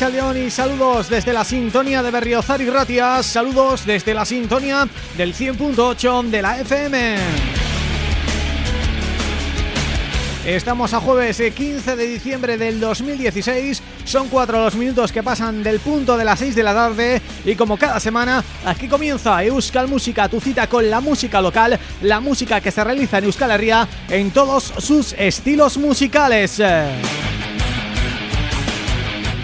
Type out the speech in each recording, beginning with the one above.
Saludos desde la sintonía de Berriozar y saludos desde la sintonía del 100.8 de la FM. Estamos a jueves 15 eh, de diciembre del 2016 Son cuatro los minutos que pasan del punto de las 6 de la tarde. Y como cada semana, aquí comienza Euskal Música Tu cita con la música local La música que se realiza en Euskal Herria En todos sus estilos musicales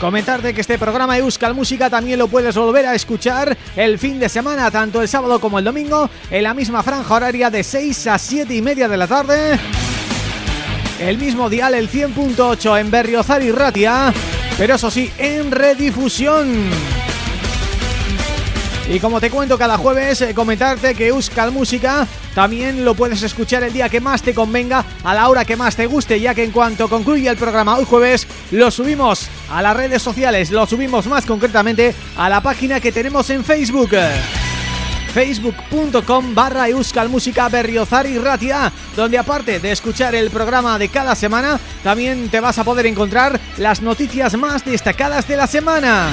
Comentarte que este programa Euskal Música también lo puedes volver a escuchar el fin de semana, tanto el sábado como el domingo, en la misma franja horaria de 6 a 7 y media de la tarde el mismo dial, el 100.8 en Berriozar y Ratia, pero eso sí, en redifusión. Y como te cuento cada jueves, eh, comentarte que Euskal Música también lo puedes escuchar el día que más te convenga, a la hora que más te guste, ya que en cuanto concluye el programa hoy jueves, lo subimos a las redes sociales, lo subimos más concretamente a la página que tenemos en Facebook facebook.com barra Música Berriozar y Ratia donde aparte de escuchar el programa de cada semana también te vas a poder encontrar las noticias más destacadas de la semana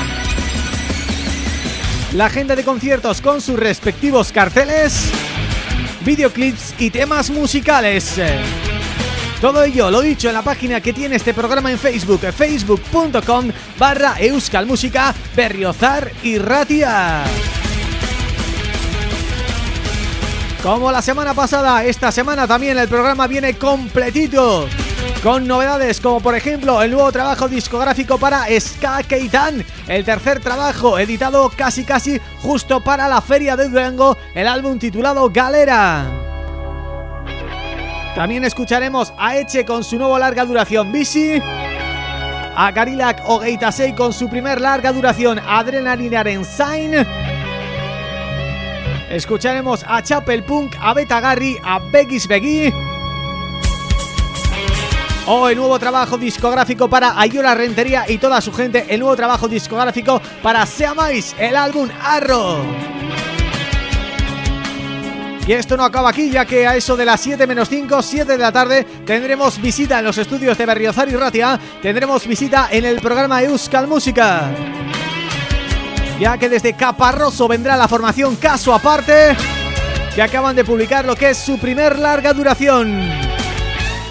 la agenda de conciertos con sus respectivos carteles, videoclips y temas musicales. Todo ello, lo dicho, en la página que tiene este programa en Facebook, facebook.com barra Música Berriozar y Ratia. Como la semana pasada, esta semana también el programa viene completito con novedades como por ejemplo el nuevo trabajo discográfico para Ska Keitan, el tercer trabajo editado casi casi justo para la Feria de Durango, el álbum titulado Galera. También escucharemos a Eche con su nuevo larga duración Bici, a Garilak Ogeitasei con su primer larga duración Adrenalina Sign, escucharemos a Chapel Punk, a Beta Garry, a Begis Begui. O el nuevo trabajo discográfico para Ayora Rentería y toda su gente, el nuevo trabajo discográfico para Seamáis, el álbum Arro. Y esto no acaba aquí, ya que a eso de las 7 menos 5, 7 de la tarde, tendremos visita en los estudios de Berriozar y Ratia, tendremos visita en el programa Euskal Música. Ya que desde Caparroso vendrá la formación Caso Aparte, que acaban de publicar lo que es su primer larga duración.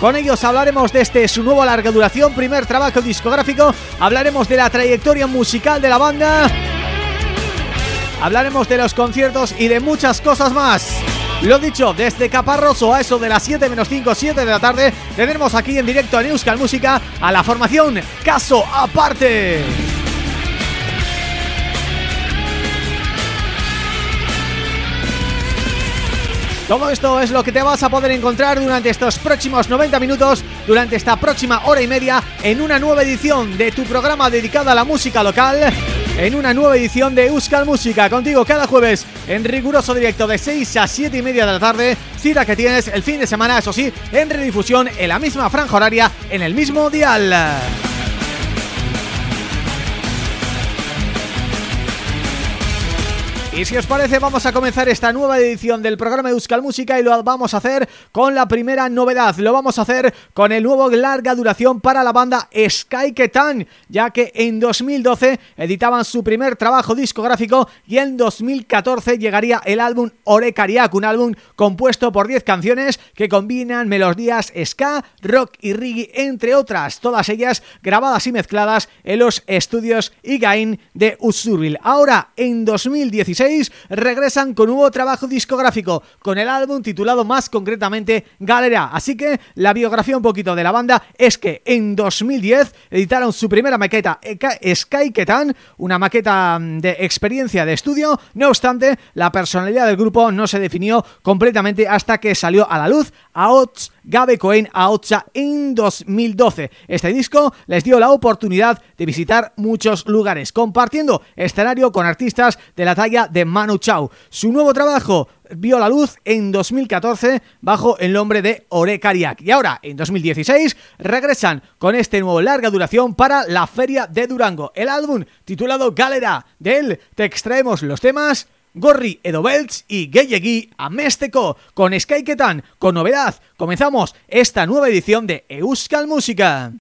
Con ellos hablaremos de este su nuevo larga duración, primer trabajo discográfico, hablaremos de la trayectoria musical de la banda, hablaremos de los conciertos y de muchas cosas más. Lo dicho, desde Caparroso a eso de las 7 menos 5, 7 de la tarde, tendremos aquí en directo en Euskal Música a la formación Caso Aparte. Todo esto es lo que te vas a poder encontrar durante estos próximos 90 minutos, durante esta próxima hora y media, en una nueva edición de tu programa dedicado a la música local, en una nueva edición de Euskal Música, contigo cada jueves en riguroso directo de 6 a 7 y media de la tarde, cita que tienes el fin de semana, eso sí, en redifusión en la misma franja horaria, en el mismo dial. Y si os parece vamos a comenzar esta nueva edición del programa Euskal Música y lo vamos a hacer con la primera novedad, lo vamos a hacer con el nuevo larga duración para la banda Sky Ketan, ya que en 2012 editaban su primer trabajo discográfico y en 2014 llegaría el álbum Orekariak, un álbum compuesto por 10 canciones que combinan melodías ska, rock y reggae, entre otras, todas ellas grabadas y mezcladas en los estudios Igain de Usurbil. Ahora, en 2016 regresan con nuevo trabajo discográfico, con el álbum titulado más concretamente Galera. Así que la biografía un poquito de la banda es que en 2010 editaron su primera maqueta Sky Ketan, una maqueta mm, de experiencia de estudio, no obstante la personalidad del grupo no se definió completamente hasta que salió a la luz Aots Gabe Cohen Aotsa en 2012. Este disco les dio la oportunidad de visitar muchos lugares, compartiendo escenario con artistas de la talla de Manu Chao. Su nuevo trabajo vio la luz en 2014 bajo el nombre de Ore Kariak. Y ahora, en 2016, regresan con este nuevo larga duración para la Feria de Durango. El álbum titulado Galera. De él te extraemos los temas Gorri Edobelts y Geyegi Amesteko con Skyketan, con novedad. Comenzamos esta nueva edición de Euskal Música.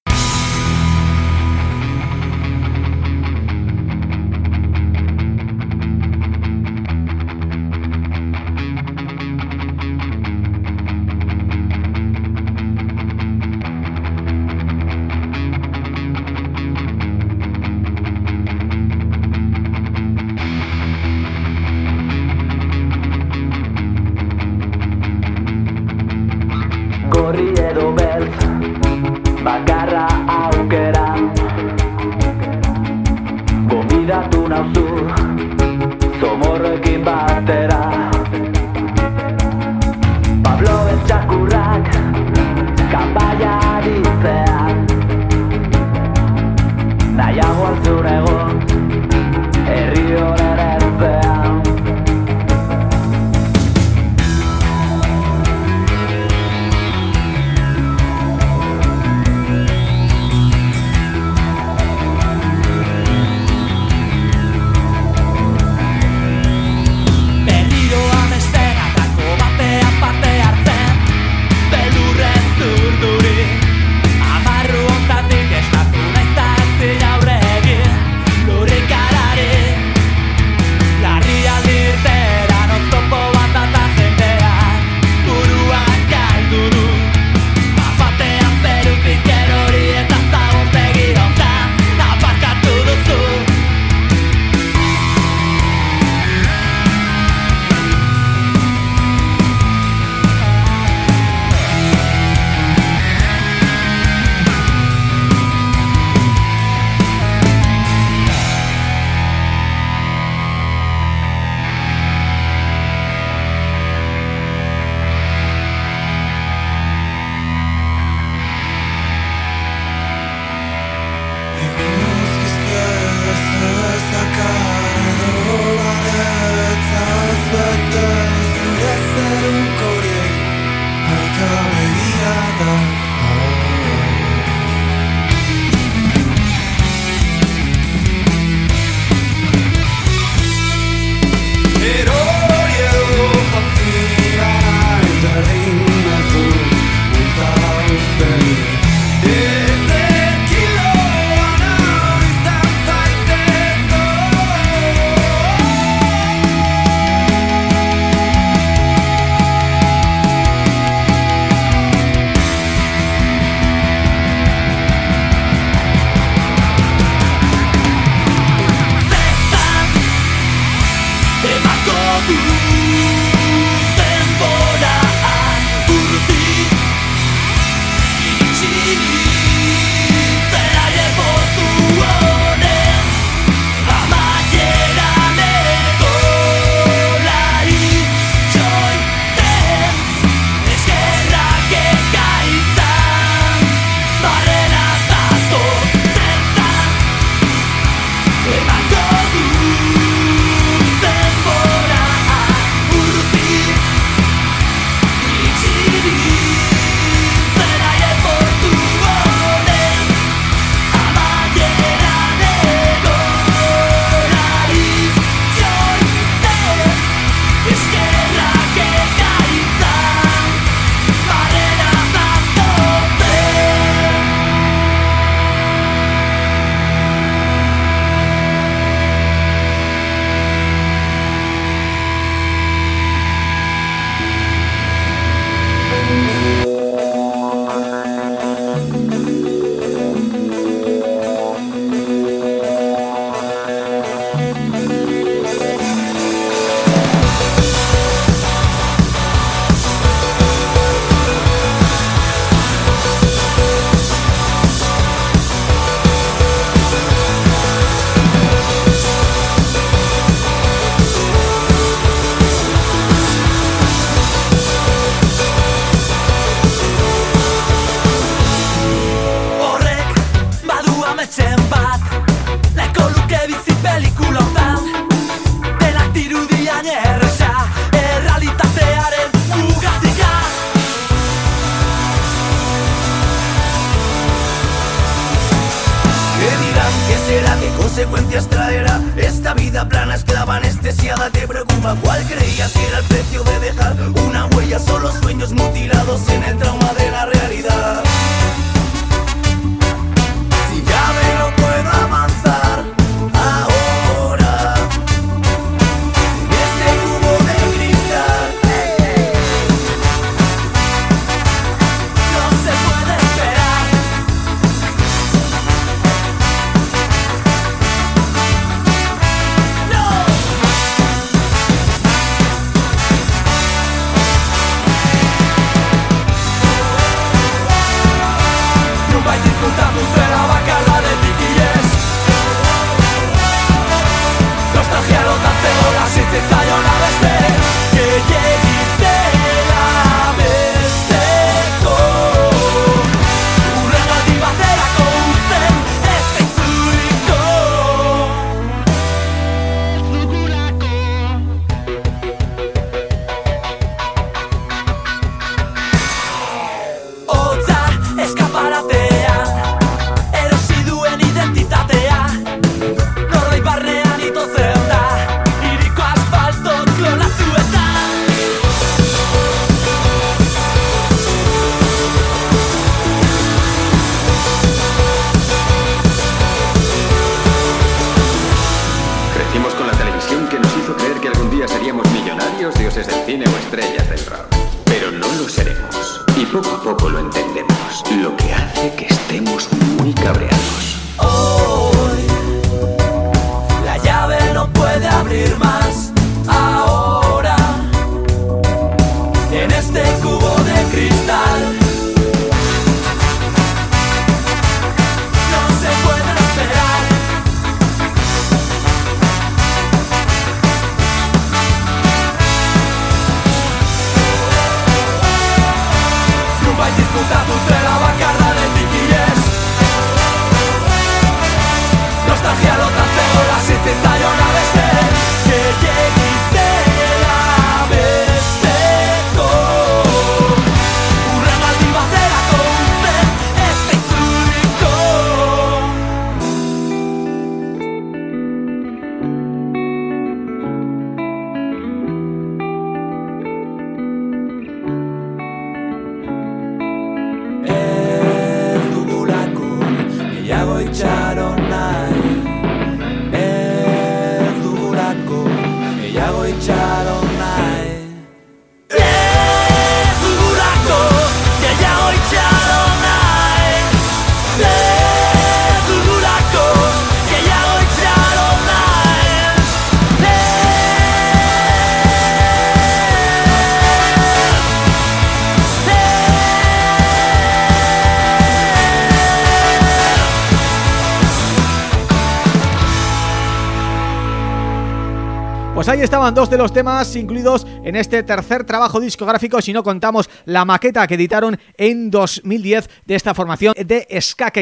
Estaban dos de los temas incluidos en este tercer trabajo discográfico si no contamos la maqueta que editaron en 2010 de esta formación de Ska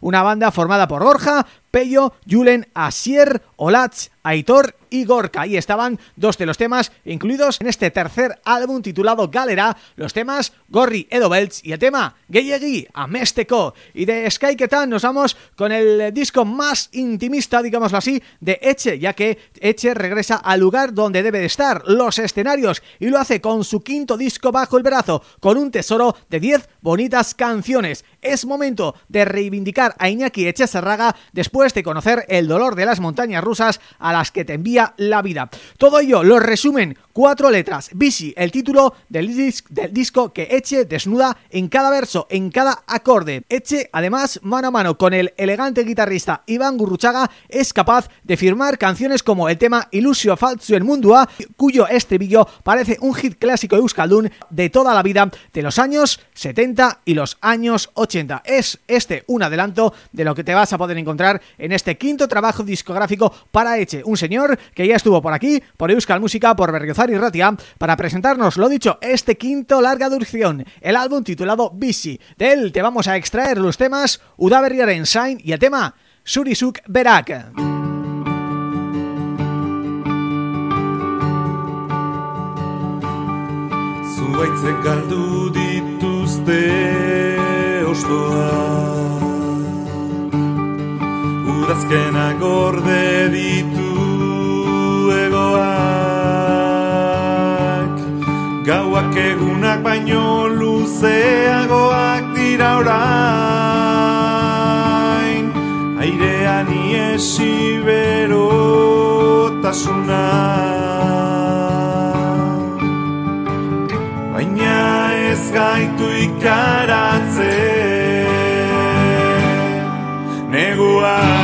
una banda formada por Borja, Pello, Julen, Asier, Olatz, Aitor y Gorka. Ahí estaban dos de los temas incluidos en este tercer álbum titulado Galera, los temas Gorri Edobelts y el tema Geyegi Amesteco. Y de Sky Ketan nos vamos con el disco más intimista, digámoslo así, de Eche, ya que Eche regresa al lugar donde debe de estar, los escenarios, y lo hace con su quinto disco bajo el brazo, con un tesoro de 10 bonitas canciones. Es momento de reivindicar a Iñaki Eche Serraga después de conocer el dolor de las montañas rusas a las que te envía la vida. Todo ello lo resumen cuatro letras, Bici, el título del, disco que Eche desnuda en cada verso, en cada acorde. Eche, además, mano a mano con el elegante guitarrista Iván Gurruchaga, es capaz de firmar canciones como el tema Ilusio Falso en Mundua, cuyo estribillo parece un hit clásico Euskaldun de toda la vida de los años 70 y los años 80. Es este un adelanto de lo que te vas a poder encontrar en este quinto trabajo discográfico para Eche, un señor que ya estuvo por aquí, por Euskal Música, por Berriozar y Ratia, para presentarnos, lo dicho, este quinto larga duración, el álbum titulado Busy. De él te vamos a extraer los temas Udaberriaren Sign y el tema Surisuk Berak. Ostoa Udazkena gorde ditu egoak. Gauak egunak baino luzeagoak dira orain. Airean iesi berotasuna ez gaitu ikaratzen. Neguan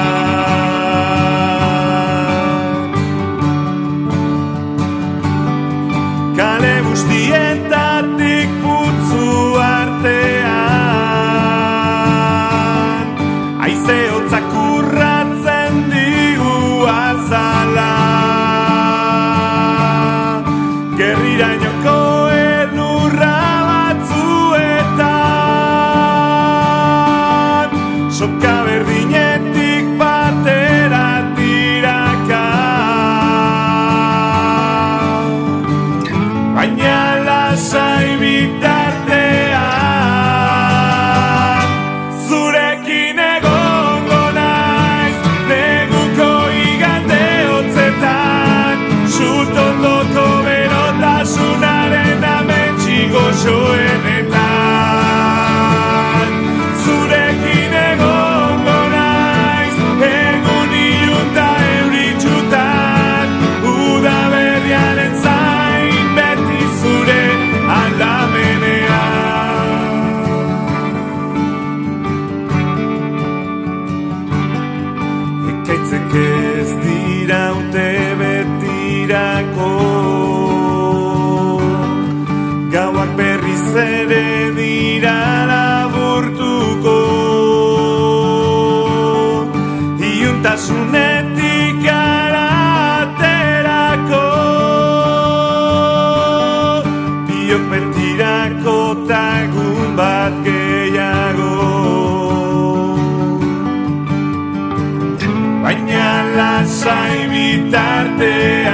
aprender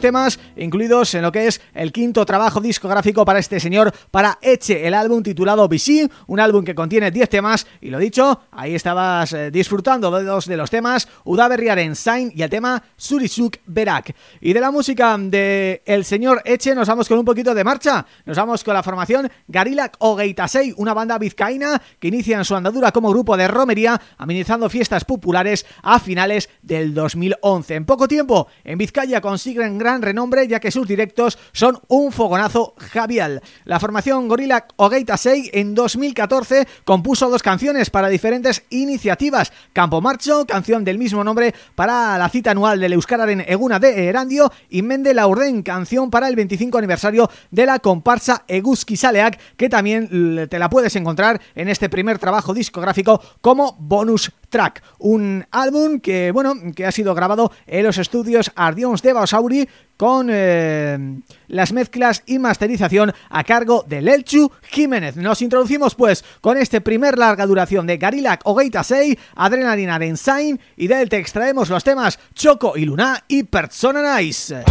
temas incluidos en lo que es el quinto trabajo discográfico para este señor, para Eche, el álbum titulado BC, un álbum que contiene 10 temas y lo dicho, ahí estabas eh, disfrutando de dos de los temas, Udaberriaren Sain y el tema Surisuk Berak. Y de la música de el señor Eche nos vamos con un poquito de marcha, nos vamos con la formación Garilak Ogeitasei, una banda vizcaína que inicia en su andadura como grupo de romería, amenizando fiestas populares a finales del 2011. En poco tiempo, en Vizcaya consiguen gran renombre ya que sus directos son un fogonazo javial. La formación Gorilla Ogeita 6 en 2014 compuso dos canciones para diferentes iniciativas. Campo Marcho, canción del mismo nombre para la cita anual del Euskararen Eguna de Erandio y Mende Laurden, canción para el 25 aniversario de la comparsa Eguzki Saleak, que también te la puedes encontrar en este primer trabajo discográfico como bonus track. Un álbum que, bueno, que ha sido grabado en los estudios Ardions de Basauri con eh, las mezclas y masterización a cargo de Lelchu Jiménez. Nos introducimos pues con este primer larga duración de Garilak Ogeita 6, Adrenalina de Ensign y del te extraemos los temas Choco y Luna y Persona Nice.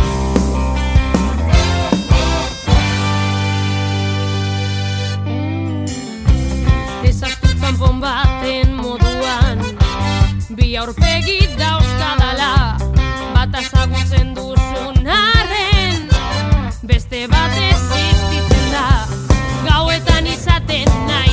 Moduan Bi aurpegi dauzkadala Bat azagutzen duzun arren Beste bat existitzen da. Gauetan izaten Choco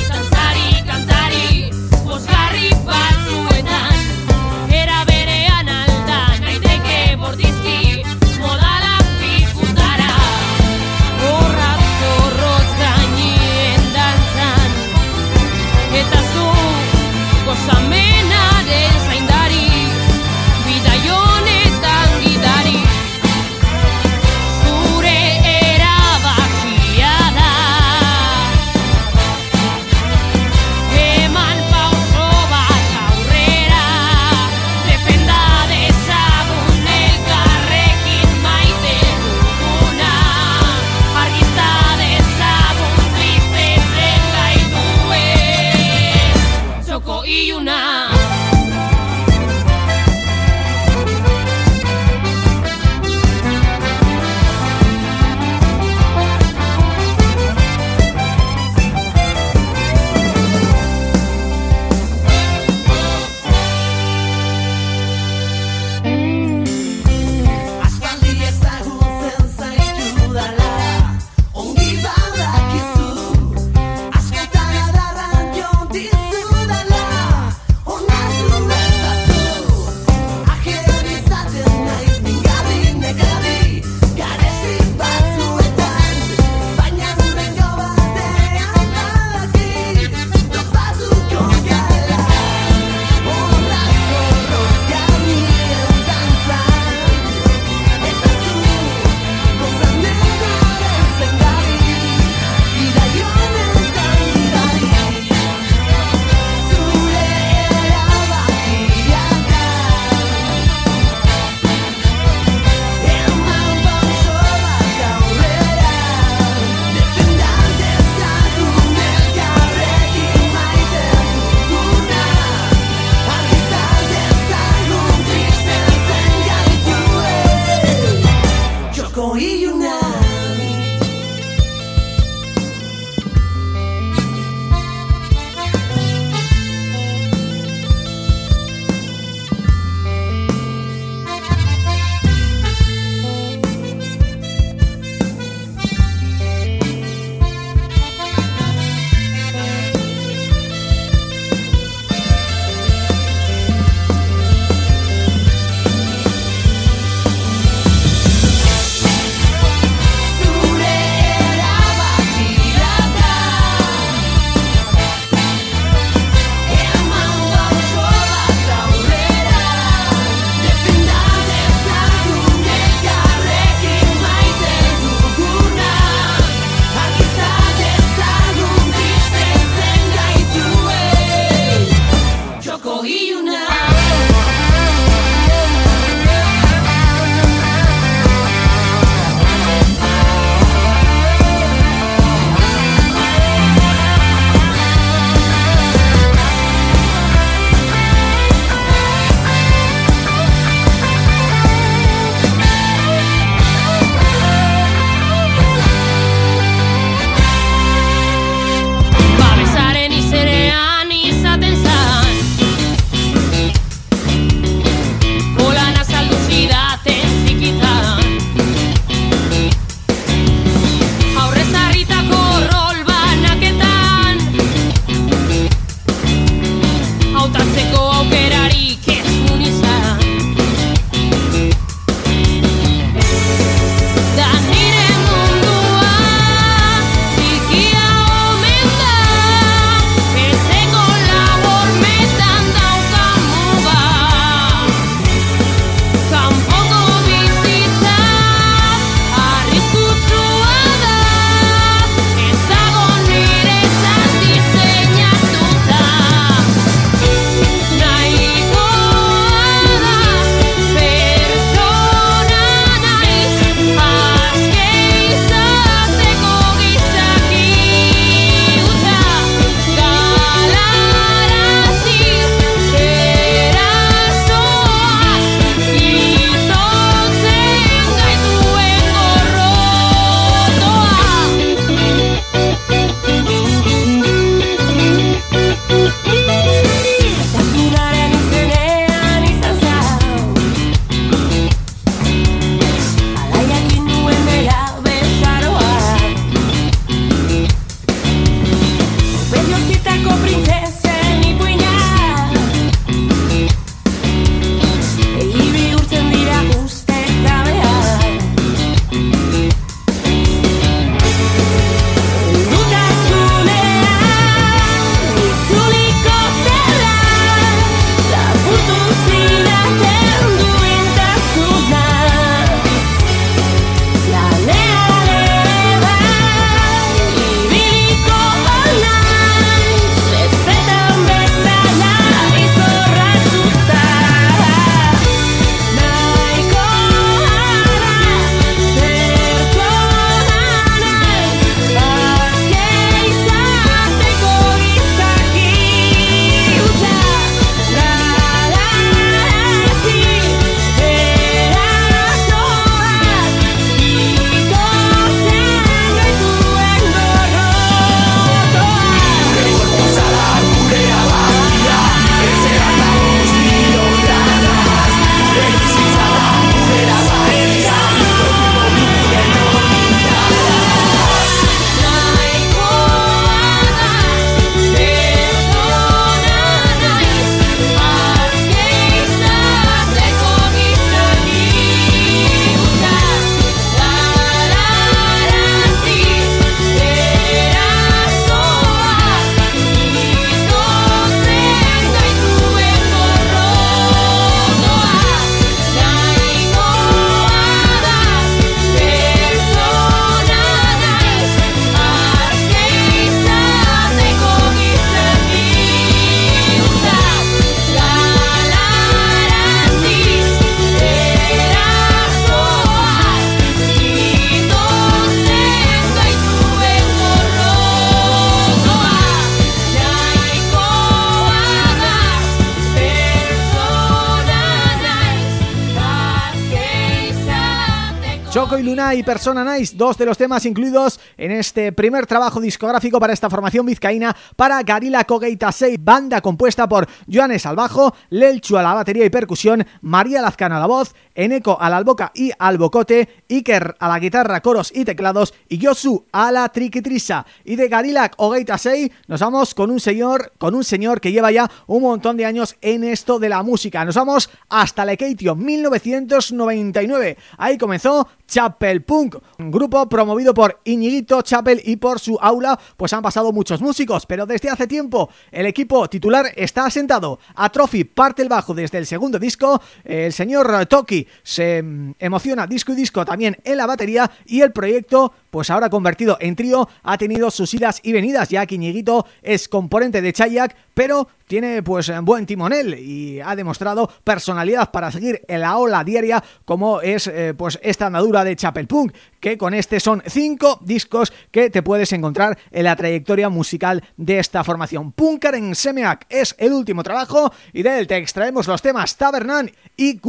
Persona Nice, dos de los temas incluidos en este primer trabajo discográfico para esta formación vizcaína para Garila Kogeita 6, banda compuesta por Joanes al bajo, Lelchu a la batería y percusión, María Lazcana a la voz, Eneco al alboca y al bocote, Iker a la guitarra, coros y teclados y Yosu a la triquitrisa. Y de Garilak Ogeita 6 nos vamos con un señor con un señor que lleva ya un montón de años en esto de la música. Nos vamos hasta Lekeitio, 1999. Ahí comenzó Chapel Punk, un grupo promovido por Iñiguito Chapel y por su aula pues han pasado muchos músicos, pero desde hace tiempo el equipo titular está asentado. A Trophy parte el bajo desde el segundo disco, el señor Toki se mm, emociona disco y disco también en la batería y el proyecto pues ahora convertido en trío ha tenido sus idas y venidas, ya que Iñiguito es componente de Chayak, pero tiene pues buen timonel y ha demostrado personalidad para seguir en la ola diaria como es eh, pues esta andadura de Chapel Punk, que con este son cinco discos que te puedes encontrar en la trayectoria musical de esta formación. Punker en Semeak es el último trabajo y de él te extraemos los temas Tabernan y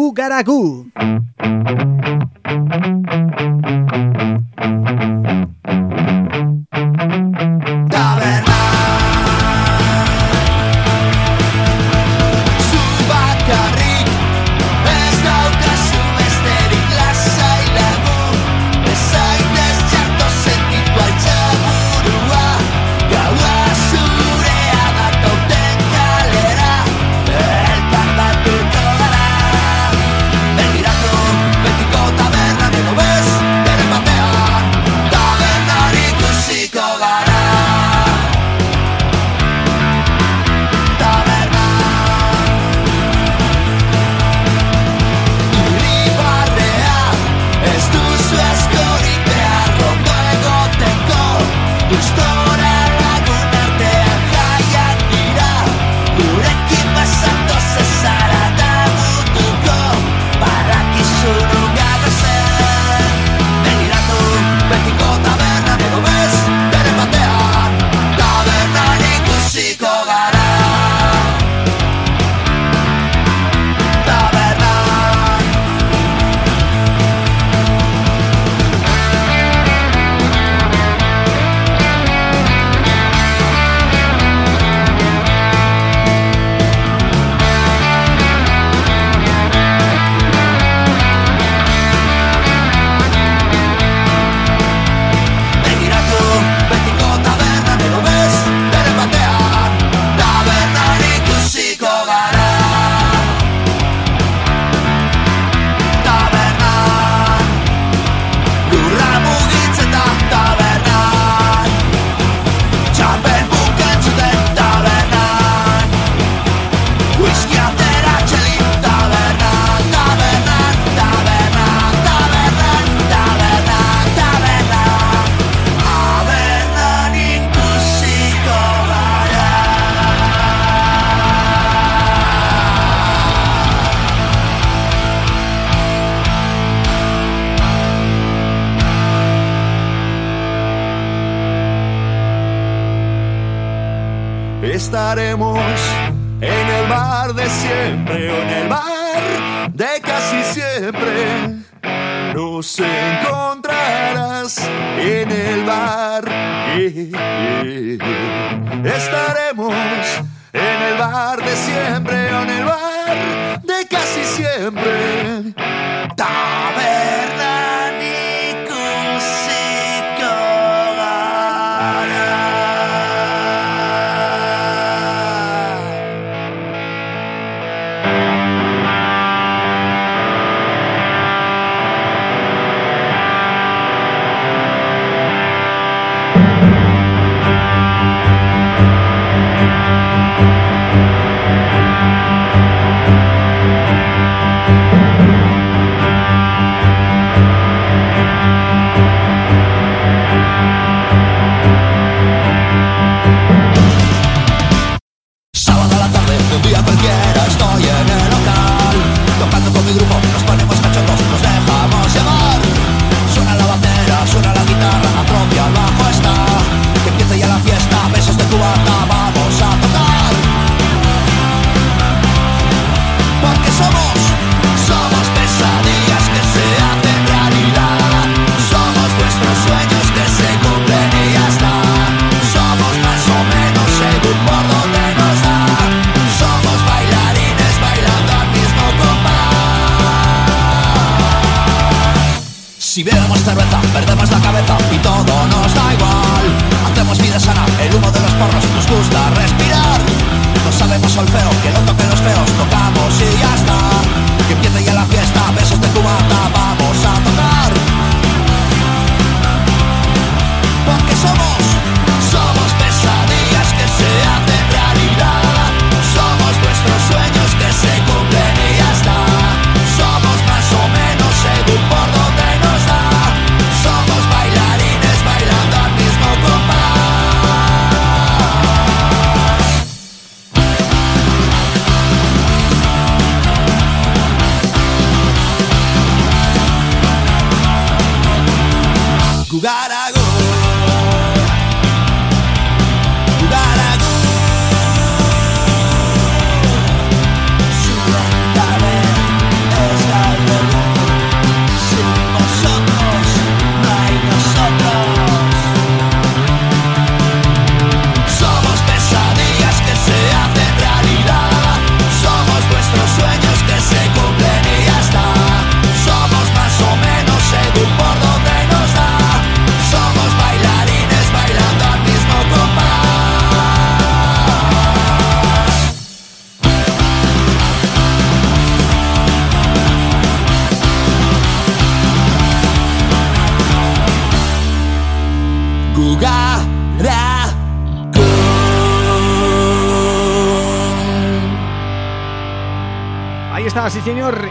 Gugaragu. estaremos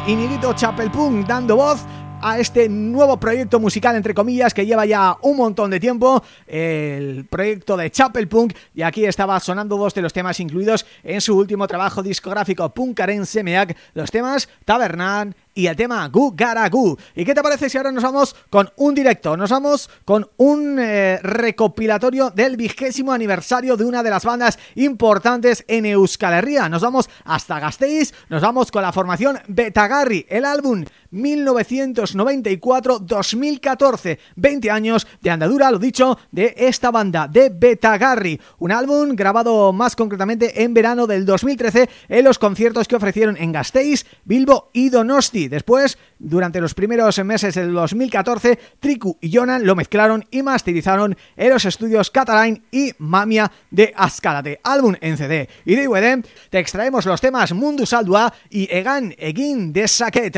Iniguito Chapelpunk dando voz a este nuevo proyecto musical, entre comillas, que lleva ya un montón de tiempo, el proyecto de Chapelpunk, y aquí estaba sonando dos de los temas incluidos en su último trabajo discográfico Punkarense Meak, los temas Tabernan y el tema Gu Gara Gu. ¿Y qué te parece si ahora nos vamos con un directo? Nos vamos con un eh, recopilatorio del vigésimo aniversario de una de las bandas importantes en Euskal Herria. Nos vamos hasta Gasteiz, nos vamos con la formación Betagarri, el álbum 1994-2014, 20 años de andadura, lo dicho, de esta banda, de Betagarri. Un álbum grabado más concretamente en verano del 2013 en los conciertos que ofrecieron en Gasteiz, Bilbo y Donosti. Después, durante los primeros meses del 2014, Triku y Jonan lo mezclaron y masterizaron en los estudios Cataline y Mamia de Azcárate. Álbum en CD y DVD, te extraemos los temas Mundus Aldua y Egan Egin de Saquet.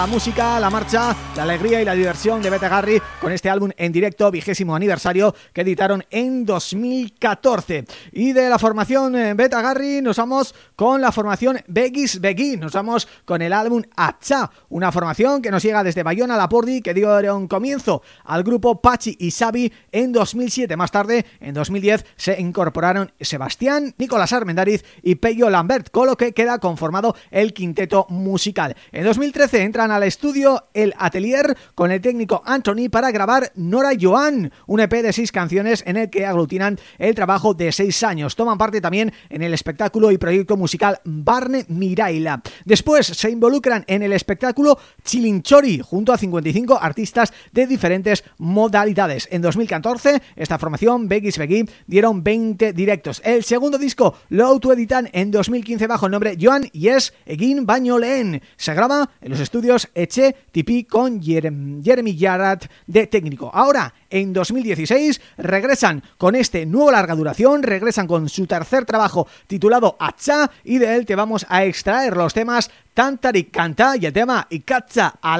La música, la marcha, la alegría y la diversión de Beta Garry con este álbum en directo, vigésimo aniversario, que editaron en 2014. Y de la formación eh, Beta Garry nos vamos con la formación Begis Begui, nos vamos con el álbum Acha, una formación que nos llega desde Bayona Lapordi, que dieron comienzo al grupo Pachi y Xavi en 2007. Más tarde, en 2010, se incorporaron Sebastián, Nicolás Armendariz y Pello Lambert, con lo que queda conformado el quinteto musical. En 2013 entran al estudio El Atelier con el técnico Anthony para grabar Nora Joan, un EP de seis canciones en el que aglutinan el trabajo de seis años. Toman parte también en el espectáculo y proyecto musical Barne Miraila. Después se involucran en el espectáculo Chilinchori junto a 55 artistas de diferentes modalidades. En 2014, esta formación, Begis Begui, dieron 20 directos. El segundo disco lo autoeditan en 2015 bajo el nombre Joan Yes Egin Bañolen. Se graba en los estudios Eche Tipi con Jerem, Jeremy Yarat de técnico. Ahora, en 2016, regresan con este nuevo larga duración, regresan con su tercer trabajo titulado Acha y de él te vamos a extraer los temas Tantari Canta y el tema Ikatza a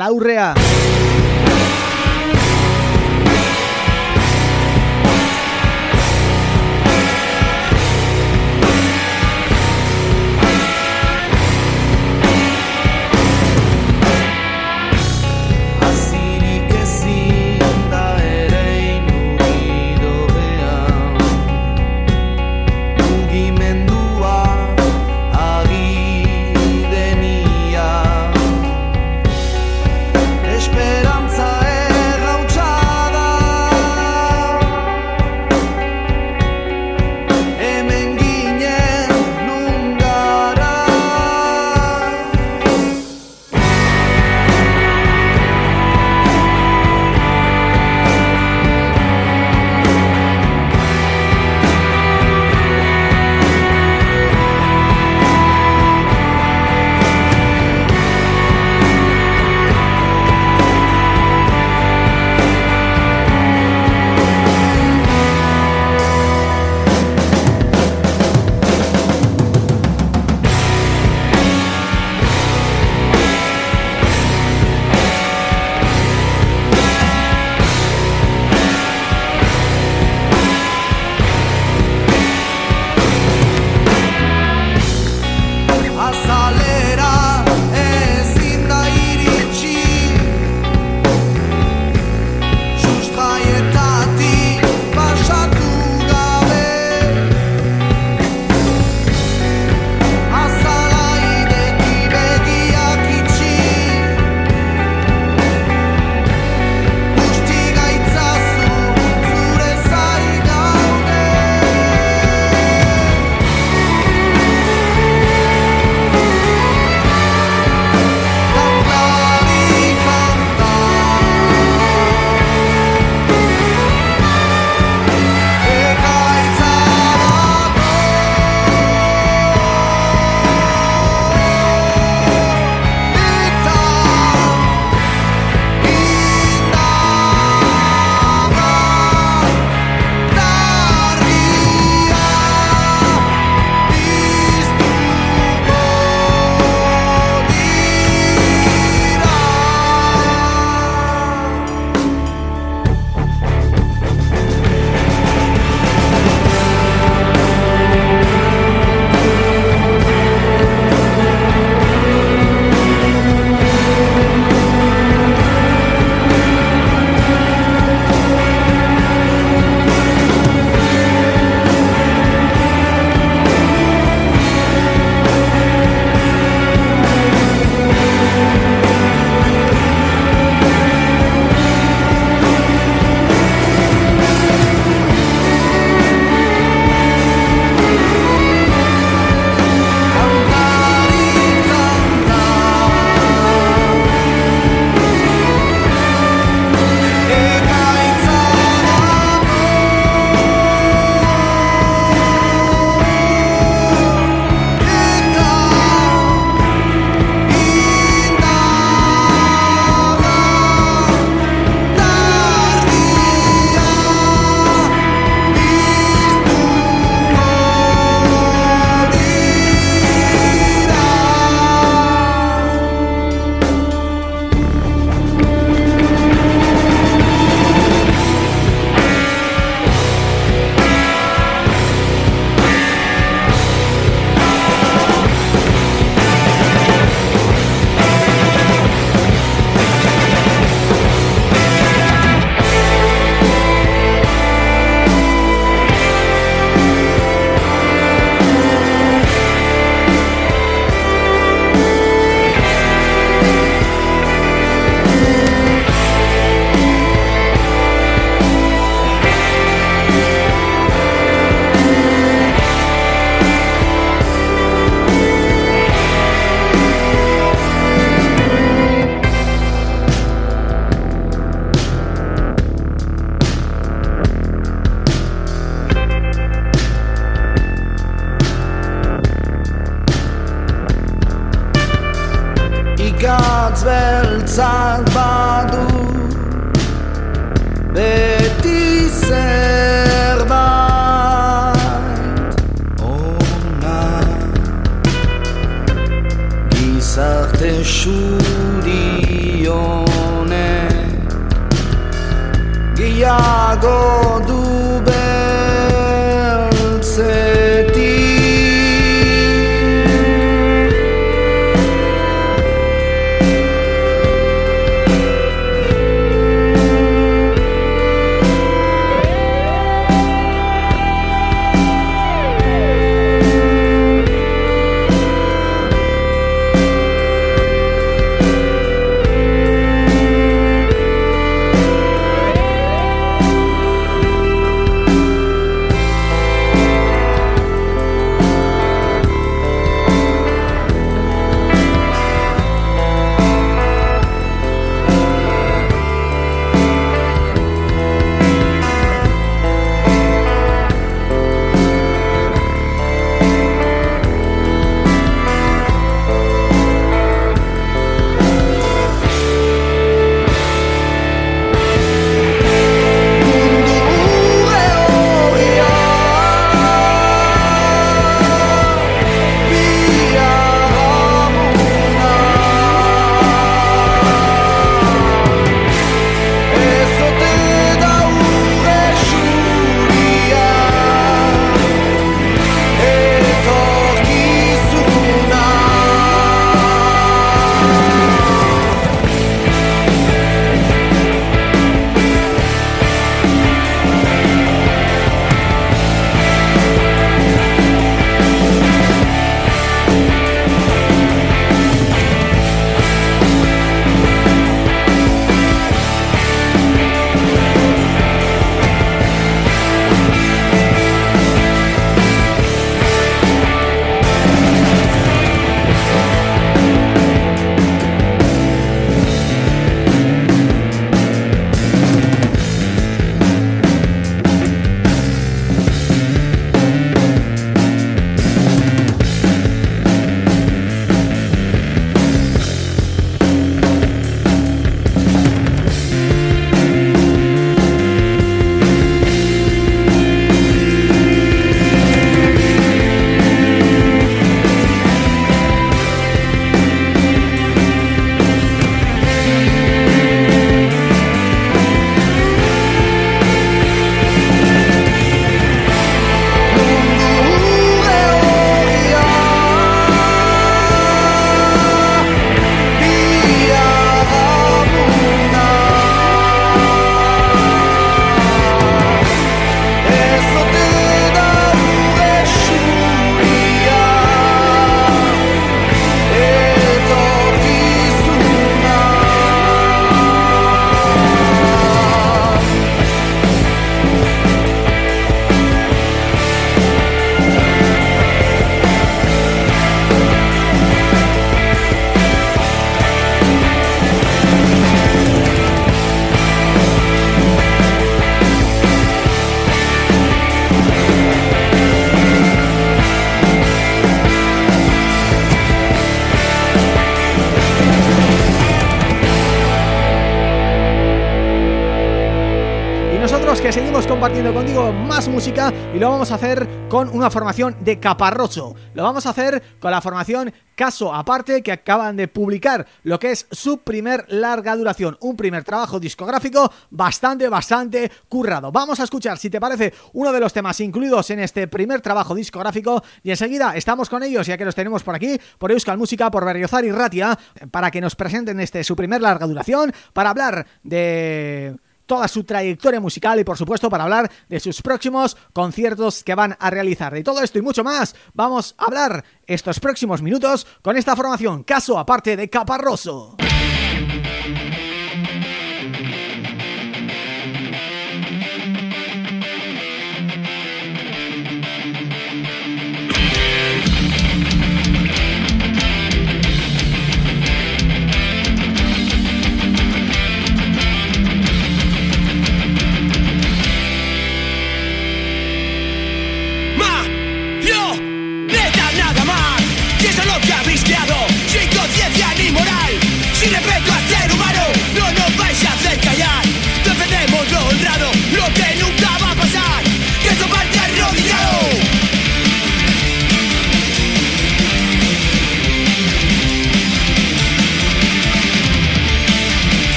lo vamos a hacer con una formación de Caparroso. Lo vamos a hacer con la formación Caso Aparte que acaban de publicar lo que es su primer larga duración, un primer trabajo discográfico bastante, bastante currado. Vamos a escuchar, si te parece, uno de los temas incluidos en este primer trabajo discográfico y enseguida estamos con ellos, ya que los tenemos por aquí, por Euskal Música, por Berriozar y Ratia, para que nos presenten este su primer larga duración, para hablar de toda su trayectoria musical y por supuesto para hablar de sus próximos conciertos que van a realizar. De todo esto y mucho más vamos a hablar estos próximos minutos con esta formación, caso aparte de Caparroso.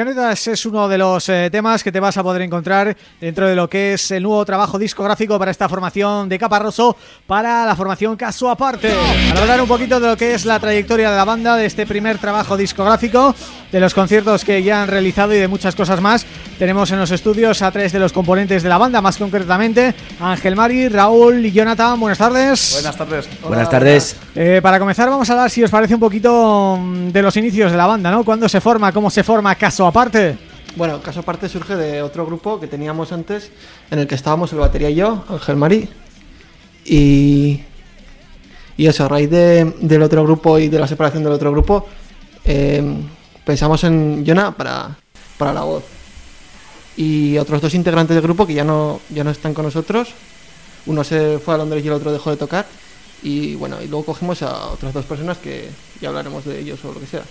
Marionetas es uno de los eh, temas que te vas a poder encontrar dentro de lo que es el nuevo trabajo discográfico para esta formación de Caparroso para la formación Caso Aparte. Para hablar un poquito de lo que es la trayectoria de la banda, de este primer trabajo discográfico, de los conciertos que ya han realizado y de muchas cosas más, tenemos en los estudios a tres de los componentes de la banda, más concretamente Ángel Mari, Raúl y Jonathan. Buenas tardes. Buenas tardes. Buenas tardes. Eh, para comenzar vamos a hablar, si os parece, un poquito mm, de los inicios de la banda, ¿no? ¿Cuándo se forma? ¿Cómo se forma Caso Aparte? Bueno, Caso Aparte surge de otro grupo que teníamos antes, en el que estábamos el batería y yo, Ángel Mari. Y, y eso, a raíz de- del otro grupo y de la separación del otro grupo, eh, pensamos en Jonah para, para la voz. Y otros dos integrantes del grupo que ya no, ya no están con nosotros. Uno se fue a Londres y el otro dejó de tocar. Y bueno, y luego cogimos a otras dos personas que ya hablaremos de ellos o lo que sea.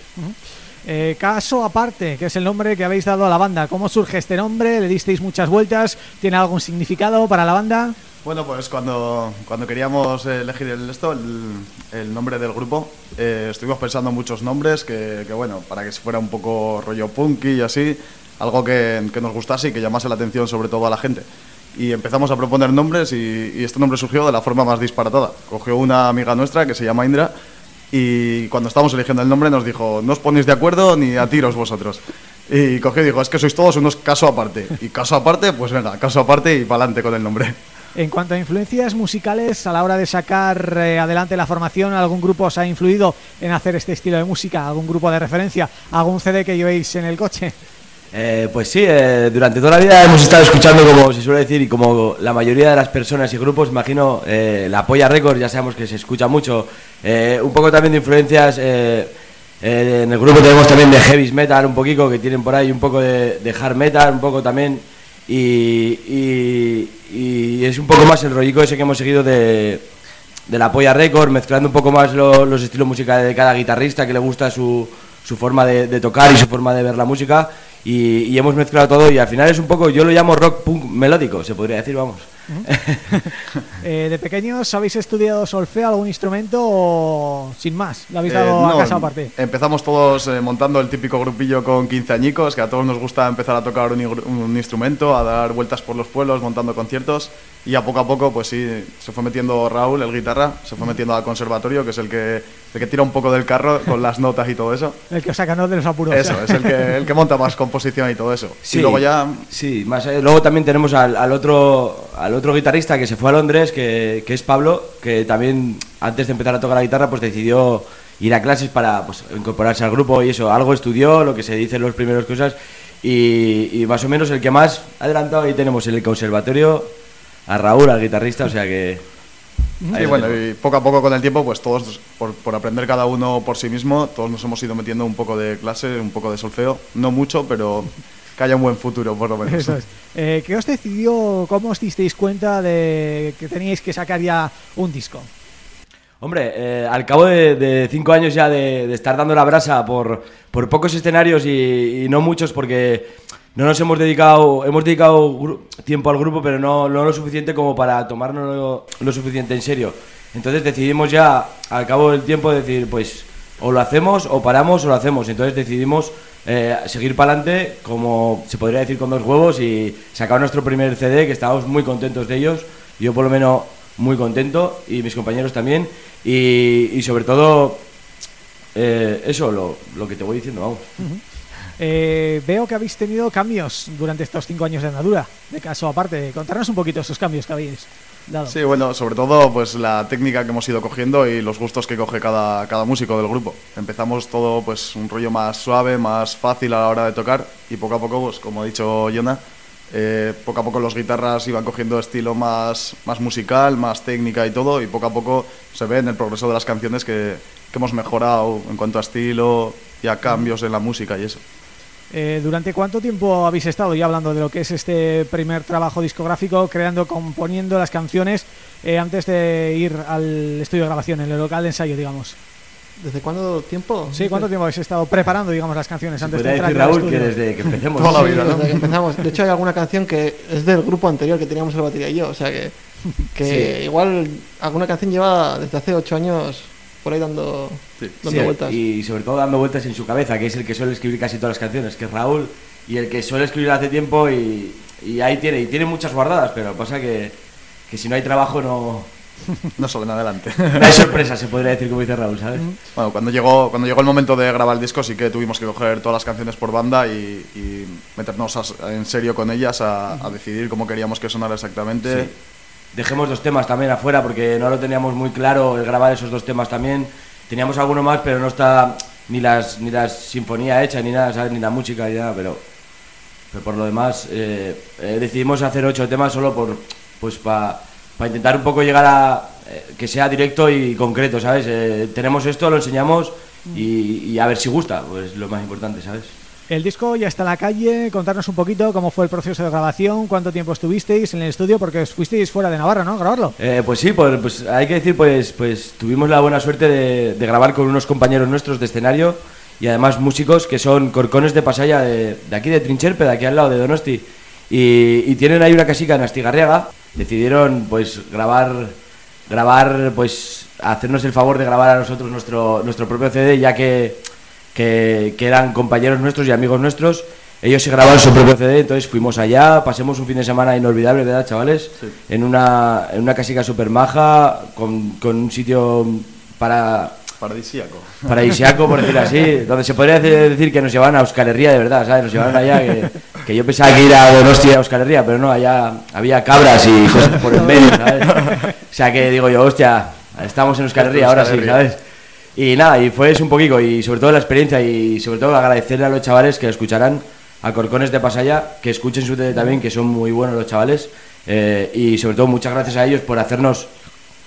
Eh, caso aparte, que es el nombre que habéis dado a la banda. ¿Cómo surge este nombre? ¿Le disteis muchas vueltas? ¿Tiene algún significado para la banda? Bueno, pues cuando, cuando queríamos elegir el, esto, el, el nombre del grupo, eh, estuvimos pensando en muchos nombres que, que, bueno, para que fuera un poco rollo punky y así, algo que, que nos gustase y que llamase la atención sobre todo a la gente. Y empezamos a proponer nombres y, y este nombre surgió de la forma más disparatada. Cogió una amiga nuestra que se llama Indra y cuando estábamos eligiendo el nombre nos dijo, no os ponéis de acuerdo ni a tiros vosotros. Y cogió y dijo, es que sois todos unos caso aparte. Y caso aparte, pues venga, caso aparte y para adelante con el nombre. En cuanto a influencias musicales, a la hora de sacar eh, adelante la formación, ¿algún grupo os ha influido en hacer este estilo de música? ¿Algún grupo de referencia? ¿Algún CD que llevéis en el coche? Eh, pues sí, eh, durante toda la vida hemos estado escuchando, como se suele decir, y como la mayoría de las personas y grupos, imagino, eh, la Polla Records, ya sabemos que se escucha mucho, un poco también de influencias, en el grupo tenemos también de heavy metal, un poquito, que tienen por ahí un poco de, hard metal, un poco también, y, es un poco más el rollico ese que hemos seguido de, de la Polla Record, mezclando un poco más lo- los estilos musicales de cada guitarrista que le gusta su, su forma de tocar y su forma de ver la música. Y, y hemos mezclado todo y al final es un poco, yo lo llamo rock punk melódico, se podría decir, vamos. Eh, ¿De pequeños habéis estudiado solfeo, algún instrumento o sin más? ¿Lo habéis dado Eh, a no, casa aparte? Empezamos todos eh, montando el típico grupillo con 15 añicos, que a todos nos gusta empezar a tocar un instrumento, a dar vueltas por los pueblos, montando conciertos. Y a poco a poco, pues sí, se fue metiendo Raúl, el guitarra, se fue metiendo al conservatorio, que es el que, el que tira un poco del carro con las notas y todo eso. El que saca ¿no? de los apuros. Eso, es el que, el que monta más composición y todo eso. Sí, Y luego ya Sí, más allá- luego también tenemos al, al otro al otro guitarrista que se fue a Londres, que, que es Pablo, que también antes de empezar a tocar la guitarra pues decidió ir a clases para pues, incorporarse al grupo y eso, algo estudió, lo que se dice en las primeras cosas y, y más o menos el que más adelantado ahí tenemos en el conservatorio a Raúl, al guitarrista, o sea que... Y bueno, y poco a poco con el tiempo, pues todos, por, por aprender cada uno por sí mismo, todos nos hemos ido metiendo un poco de clase, un poco de solfeo. No mucho, pero que haya un buen futuro, por lo menos. Eso es. Eh, ¿Qué os decidió, cómo os disteis cuenta de que teníais que sacar ya un disco? Hombre, eh, al cabo de, de cinco años ya de, de estar dando la brasa por, por pocos escenarios y, y no muchos porque no nos hemos dedicado, hemos dedicado tiempo al grupo, pero no, no lo suficiente como para tomarnos lo, suficiente en serio. Entonces decidimos ya, al cabo del tiempo, decir, pues o lo hacemos o paramos o lo hacemos. Entonces decidimos eh, seguir para adelante, como se podría decir con dos huevos, y sacar nuestro primer CD, que estábamos muy contentos de ellos. Yo por lo menos muy contento y mis compañeros también. Y, y sobre todo, eh, eso, lo, lo que te voy diciendo, vamos. Eh, veo que habéis tenido cambios durante estos cinco años de andadura, de caso aparte. Contarnos un poquito esos cambios que habéis dado. Sí, bueno, sobre todo pues la técnica que hemos ido cogiendo y los gustos que coge cada, cada músico del grupo. Empezamos todo pues un rollo más suave, más fácil a la hora de tocar y poco a poco, pues como ha dicho Yona, eh, poco a poco los guitarras iban cogiendo estilo más, más musical, más técnica y todo y poco a poco se ve en el progreso de las canciones que, que hemos mejorado en cuanto a estilo y a cambios en la música y eso. Eh, ¿Durante cuánto tiempo habéis estado ya hablando de lo que es este primer trabajo discográfico, creando, componiendo las canciones eh, antes de ir al estudio de grabación, en el local de ensayo, digamos? ¿Desde cuándo tiempo? Sí, ¿cuánto tiempo habéis estado preparando, digamos, las canciones antes de entrar decir, Raúl, que estudio? desde que empecemos. Toda la vida, ¿no? desde que empezamos. De hecho, hay alguna canción que es del grupo anterior que teníamos el batería y yo. O sea que, que Sí. igual alguna canción lleva desde hace ocho años por ahí dando, dando Sí, vueltas. Y sobre todo dando vueltas en su cabeza, que es el que suele escribir casi todas las canciones, que es Raúl, y el que suele escribir hace tiempo y, y ahí tiene, y tiene muchas guardadas, pero pasa que, que si no hay trabajo no, No salen adelante. no hay sorpresa, se podría decir como dice Raúl, ¿sabes? Bueno, cuando llegó, cuando llegó el momento de grabar el disco sí que tuvimos que coger todas las canciones por banda y, y meternos a- en serio con ellas a, a decidir cómo queríamos que sonara exactamente. Sí. Dejemos dos temas también afuera porque no lo teníamos muy claro el grabar esos dos temas también. Teníamos alguno más, pero no está ni las ni la sinfonía hecha ni nada, ¿sabes? ni la música ni nada, pero, pero por lo demás eh, eh, decidimos hacer ocho temas solo por pues para intentar un poco llegar a eh, que sea directo y concreto, ¿sabes? Eh, tenemos esto, lo enseñamos y, y a ver si gusta, pues lo más importante, ¿sabes? El disco ya está en la calle, contarnos un poquito cómo fue el proceso de grabación, cuánto tiempo estuvisteis en el estudio, porque os fuisteis fuera de Navarra, ¿no? Grabarlo. Eh, pues sí, pues, hay que decir, pues, pues tuvimos la buena suerte de, grabar con unos compañeros nuestros de escenario y además músicos que son corcones de pasaya de, aquí de Trincherpe, de aquí al lado de Donosti. Y, y tienen ahí una casica en Astigarriaga. Decidieron pues grabar, grabar, pues hacernos el favor de grabar a nosotros nuestro, nuestro propio CD, ya que, que, que eran compañeros nuestros y amigos nuestros. Ellos se grabaron su propio CD, entonces fuimos allá, pasemos un fin de semana inolvidable, ¿verdad, chavales? En una, en una casica super maja, con, con un sitio para Paradisíaco. paradisiaco, por decir así, donde se podría decir que nos llevaban a Euskal Herria de verdad, ¿sabes? Nos llevaron allá, que, que yo pensaba que ir a Donostia a Euskal Herria, pero no, allá había cabras y cosas por el medio, ¿sabes? O sea que digo yo, hostia, estamos en Euskal Herria ahora sí. ¿sabes? Y nada, y fue eso un poquito, y sobre todo la experiencia, y sobre todo agradecerle a los chavales que escucharán, a Corcones de Pasaya, que escuchen su CD también, que son muy buenos los chavales, eh, y sobre todo muchas gracias a ellos por hacernos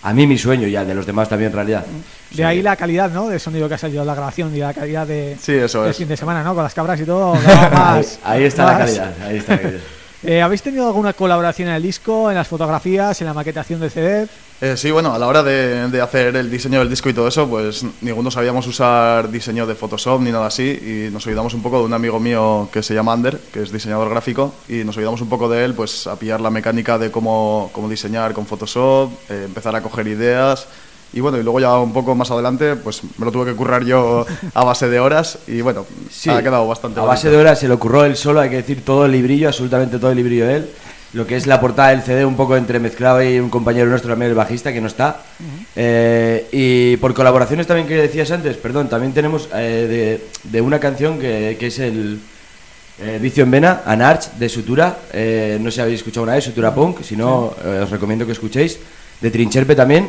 a mí mi sueño y al de los demás también en realidad. De ahí la calidad, ¿no? De sonido que ha salido la grabación y la calidad de, Sí, eso del es. fin de semana, ¿no? Con las cabras y todo. más- Ahí, ahí está la más. calidad, ahí está la calidad. Eh, ¿Habéis tenido alguna colaboración en el disco, en las fotografías, en la maquetación del CD? Eh, sí, bueno, a la hora de, de hacer el diseño del disco y todo eso, pues ninguno sabíamos usar diseño de Photoshop ni nada así y nos ayudamos un poco de un amigo mío que se llama Ander, que es diseñador gráfico, y nos ayudamos un poco de él pues a pillar la mecánica de cómo, cómo diseñar con Photoshop, eh, empezar a coger ideas y bueno, y luego ya un poco más adelante pues me lo tuve que currar yo a base de horas y bueno, Sí, ha quedado bastante A base de horas se le ocurrió él solo, hay que decir todo el librillo, absolutamente todo el librillo de él. Lo que es la portada del CD, un poco entremezclado ahí un compañero nuestro también, el bajista, que no está. Eh, y por colaboraciones también que decías antes, perdón, también tenemos eh, de, de una canción que, que es el eh, Vicio en Vena, Anarch, de Sutura. Eh, no sé si habéis escuchado una vez, Sutura Punk, si no, os recomiendo que escuchéis. De Trincherpe también,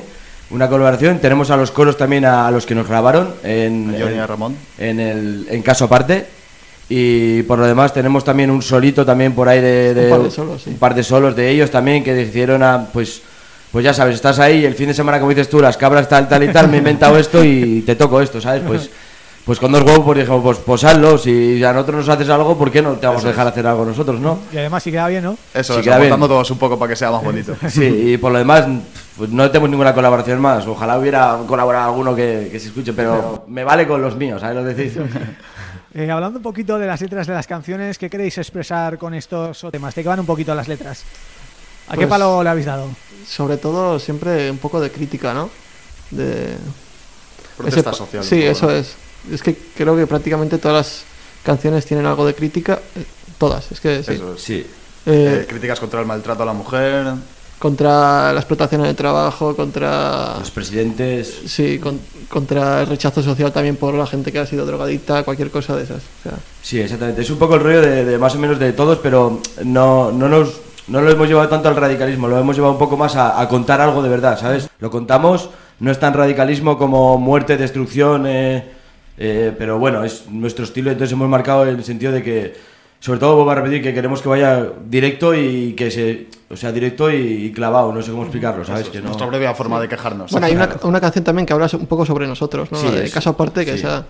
una colaboración. Tenemos a los coros también a, a los que nos grabaron en, Johnny y en- Ramón. en, el, en caso aparte. Y por lo demás tenemos también un solito también por ahí de, de- Un par de solos, sí. un par de solos de ellos también que decidieron a pues pues ya sabes, estás ahí el fin de semana como dices tú, las cabras tal tal y tal, me he inventado esto y te toco esto, ¿sabes? Pues pues con dos huevos pues dijimos, pues, pues hazlo, si a nosotros nos haces algo, ¿por qué no te vamos Eso a dejar hacer algo nosotros, no? Y además si queda bien, ¿no? Eso, Sí, es, queda bien. todos un poco para que sea más bonito. Sí, y por lo demás, pues no tenemos ninguna colaboración más. Ojalá hubiera colaborado alguno que, que se escuche, pero me vale con los míos, ¿sabes lo que decís? Eh, hablando un poquito de las letras de las canciones, ¿qué queréis expresar con estos temas? ¿De qué van un poquito las letras? ¿A qué Pues- palo le habéis dado? Sobre todo siempre un poco de crítica, ¿no? De... Protesta ese- social. Sí, poco, eso ¿no? es. Es que creo que prácticamente todas las canciones tienen algo de crítica. eh, Todas, es que sí. Eso es. Sí. Eh, Eh, críticas contra el maltrato a la mujer. Contra la explotación en el trabajo, contra... Los presidentes... Sí, con- contra el rechazo social también por la gente que ha sido drogadicta, cualquier cosa de esas. O sea, Sí, exactamente. Es un poco el rollo de, de más o menos de todos, pero no, no nos no lo hemos llevado tanto al radicalismo, lo hemos llevado un poco más a, a contar algo de verdad, ¿sabes? Lo contamos, no es tan radicalismo como muerte, destrucción, eh, eh, pero bueno, es nuestro estilo, entonces hemos marcado en el sentido de que, sobre todo, vuelvo a repetir, que queremos que vaya directo y que se, o sea, directo y, y clavado, no sé cómo explicarlo, ¿sabes? Es Que no- Nuestra breve forma de quejarnos. Bueno, hay una, una canción también que habla un poco sobre nosotros, ¿no? Sí, de es- caso aparte, que sí. esa...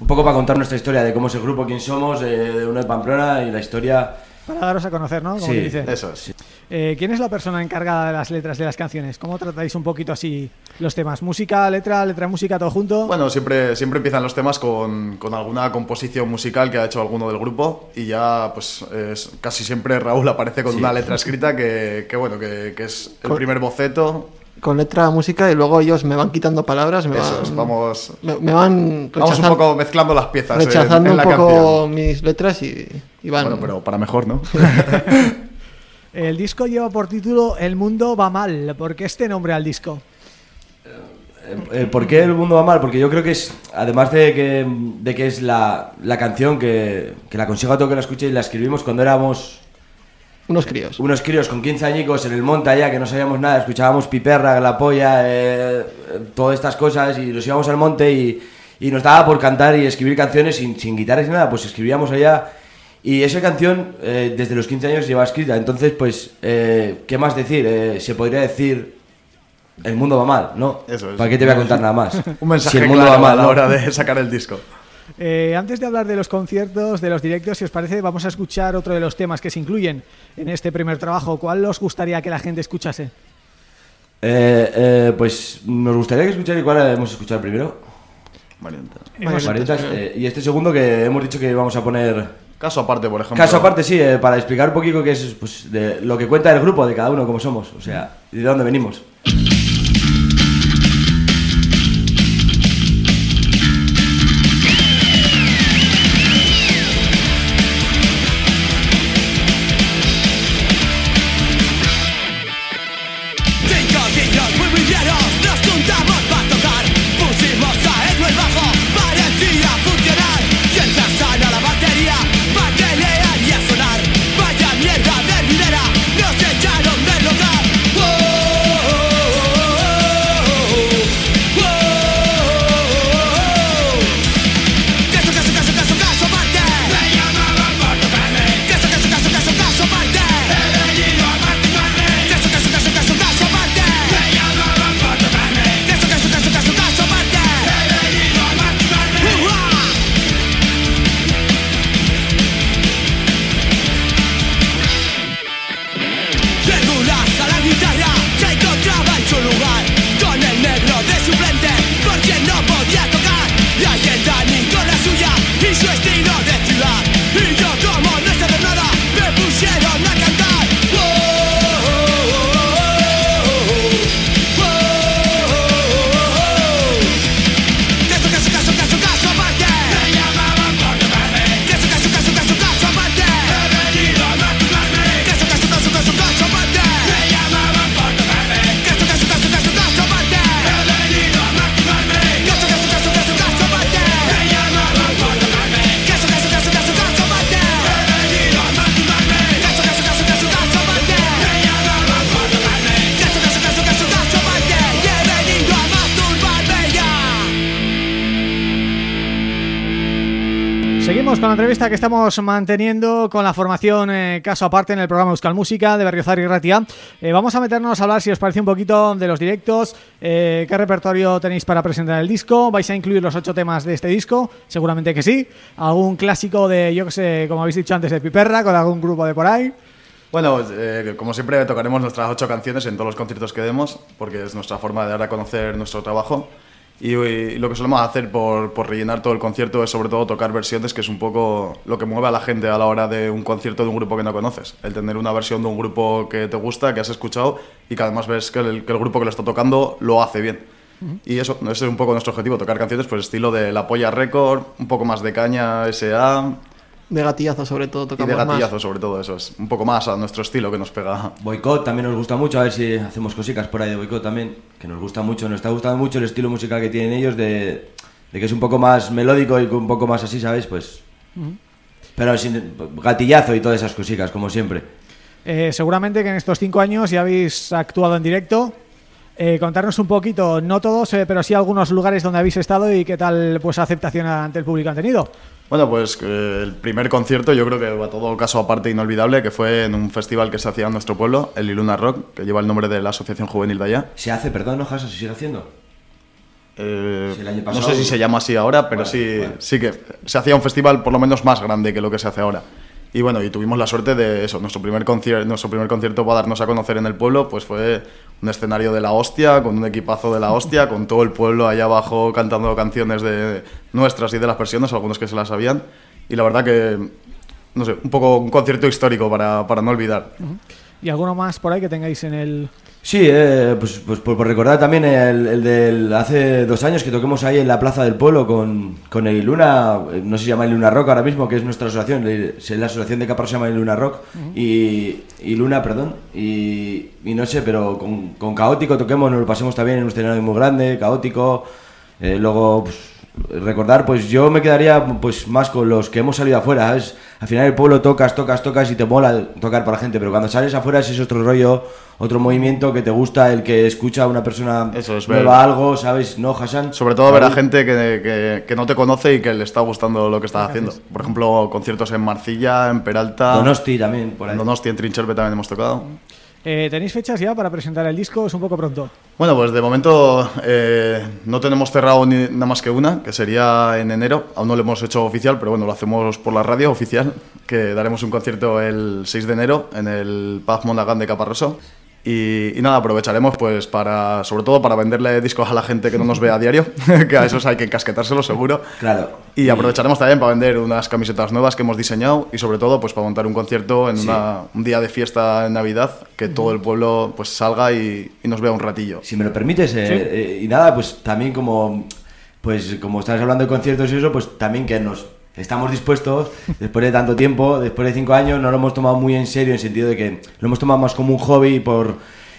Un poco para contar nuestra historia de cómo es el grupo, quién somos, eh, de uno de Pamplona y la historia... Para daros a conocer, ¿no? Como Sí, dice. Eso es. Eh, ¿Quién es la persona encargada de las letras de las canciones? ¿Cómo tratáis un poquito así los temas? ¿Música, letra, letra, música, todo junto? Bueno, siempre, siempre empiezan los temas con, con alguna composición musical que ha hecho alguno del grupo y ya, pues, es- casi siempre Raúl aparece con Sí. una letra escrita que, que, bueno, que, que es el Con- primer boceto. Con letra, música y luego ellos me van quitando palabras, me Eso van, vamos, me, me van vamos un poco mezclando las piezas en- rechazando en la un poco canción. mis letras y, y van. Bueno, pero para mejor, ¿no? El disco lleva por título El mundo va mal. ¿Por qué este nombre al disco? Eh, ¿Por qué el mundo va mal? Porque yo creo que es, además de que, de que es la, la canción que, que la aconsejo a todo que la escuche y la escribimos cuando éramos unos críos. unos críos con 15 añicos en el monte allá que no sabíamos nada, escuchábamos Piperra, La Polla, eh, todas estas cosas y nos íbamos al monte y, y nos daba por cantar y escribir canciones sin, sin guitarras ni nada, pues escribíamos allá y esa canción eh, desde los 15 años lleva escrita, entonces pues, eh, ¿qué más decir? Eh, se podría decir el mundo va mal, ¿no? Eso es. ¿Para qué te voy a contar nada más? Un mensaje Si el mundo claro va mal, a la ¿no? hora de sacar el disco. Eh, antes de hablar de los conciertos, de los directos, si os parece, vamos a escuchar otro de los temas que se incluyen en este primer trabajo. ¿Cuál os gustaría que la gente escuchase? Eh, eh, pues nos gustaría que escuchar igual hemos escuchado primero. Variantes. Hemos- Variantes, eh, y este segundo que hemos dicho que vamos a poner Caso aparte, por ejemplo. Caso aparte, sí, eh, para explicar un poquito qué es pues, de lo que cuenta el grupo, de cada uno, cómo somos, o sea, y de dónde venimos. Con entrevista que estamos manteniendo con la formación eh, Caso Aparte en el programa Euskal Música de Berriozar y Ratia. Eh, vamos a meternos a hablar, si os parece, un poquito de los directos. Eh, ¿Qué repertorio tenéis para presentar el disco? ¿Vais a incluir los ocho temas de este disco? Seguramente que sí. ¿Algún clásico de, yo que sé, como habéis dicho antes, de Piperra, con algún grupo de por ahí? Bueno, eh, como siempre tocaremos nuestras ocho canciones en todos los conciertos que demos, porque es nuestra forma de dar a conocer nuestro trabajo. Y, y lo que solemos hacer por, por rellenar todo el concierto es sobre todo tocar versiones, que es un poco lo que mueve a la gente a la hora de un concierto de un grupo que no conoces. El tener una versión de un grupo que te gusta, que has escuchado y que además ves que el, que el grupo que lo está tocando lo hace bien. Y eso, ese es un poco nuestro objetivo, tocar canciones pues estilo de La Polla Record, un poco más de caña SA De gatillazo sobre todo y tocamos de más. gatillazo sobre todo eso. Es un poco más a nuestro estilo que nos pega. Boicot también nos gusta mucho, a ver si hacemos cositas por ahí de Boicot también, que nos gusta mucho, nos está gustando mucho el estilo musical que tienen ellos, de, de que es un poco más melódico y un poco más así, ¿sabes? Pues... Pero sin gatillazo y todas esas cositas, como siempre. Eh, seguramente que en estos cinco años ya habéis actuado en directo. Eh, contarnos un poquito, no todos, eh, pero sí algunos lugares donde habéis estado y qué tal pues aceptación ante el público han tenido. Bueno, pues eh, el primer concierto yo creo que a todo caso aparte inolvidable, que fue en un festival que se hacía en nuestro pueblo, el Iluna Rock, que lleva el nombre de la Asociación Juvenil de allá. ¿Se hace, perdón, no, Jasa, se sigue haciendo? Eh, Sí, el año no sé si se llama así ahora, pero Bueno, sí, bueno. sí que se hacía un festival por lo menos más grande que lo que se hace ahora. Y bueno, y tuvimos la suerte de eso, nuestro primer, concierto, nuestro primer concierto para darnos a conocer en el pueblo, pues fue un escenario de la hostia, con un equipazo de la hostia, con todo el pueblo allá abajo cantando canciones de nuestras y de las versiones, algunos que se las sabían. Y la verdad que, no sé, un poco un concierto histórico para, para no olvidar. ¿Y alguno más por ahí que tengáis en el Sí, eh, pues, pues por, por recordar también el, el del hace dos años que toquemos ahí en la Plaza del Pueblo con, con el Luna, eh, no sé si se llama el Luna Rock ahora mismo, que es nuestra asociación, se- la asociación de Caparros se llama el Luna Rock, y, y Luna, perdón, y, y no sé, pero con, con Caótico toquemos, nos lo pasemos también en un escenario muy grande, Caótico, eh, luego pues, recordar, pues yo me quedaría pues más con los que hemos salido afuera, ¿sabes? Al final el pueblo tocas, tocas, tocas y te mola tocar para la gente, pero cuando sales afuera ese es otro rollo, otro movimiento que te gusta, el que escucha a una persona Eso es, ver- nueva algo, ¿sabes? ¿No, Hassan? Sobre todo ver a gente que, que- que no te conoce y que le está gustando lo que estás haciendo. Por ejemplo, conciertos en Marcilla, en Peralta. Donosti también, por ahí. En Donosti, en Trincherpe también hemos tocado. Eh, ¿Tenéis fechas ya para presentar el disco? Es un poco pronto. Bueno, pues de momento eh, no tenemos cerrado ni nada más que una, que sería en enero. Aún no lo hemos hecho oficial, pero bueno, lo hacemos por la radio oficial, que daremos un concierto el 6 de enero en el Paz Monagán de Caparroso. Y, y nada, aprovecharemos pues para, sobre todo para venderle discos a la gente que no nos ve a diario, que a esos hay que encasquetárselo seguro. Claro. Y aprovecharemos también para vender unas camisetas nuevas que hemos diseñado y sobre todo pues para montar un concierto en Sí. una- un día de fiesta en Navidad, que todo el pueblo pues salga y, y nos vea un ratillo. Si me lo permites, eh, eh, y nada, pues también como, pues como estás hablando de conciertos y eso, pues también que nos estamos dispuestos, después de tanto tiempo, después de cinco años, no lo hemos tomado muy en serio en sentido de que lo hemos tomado más como un hobby por...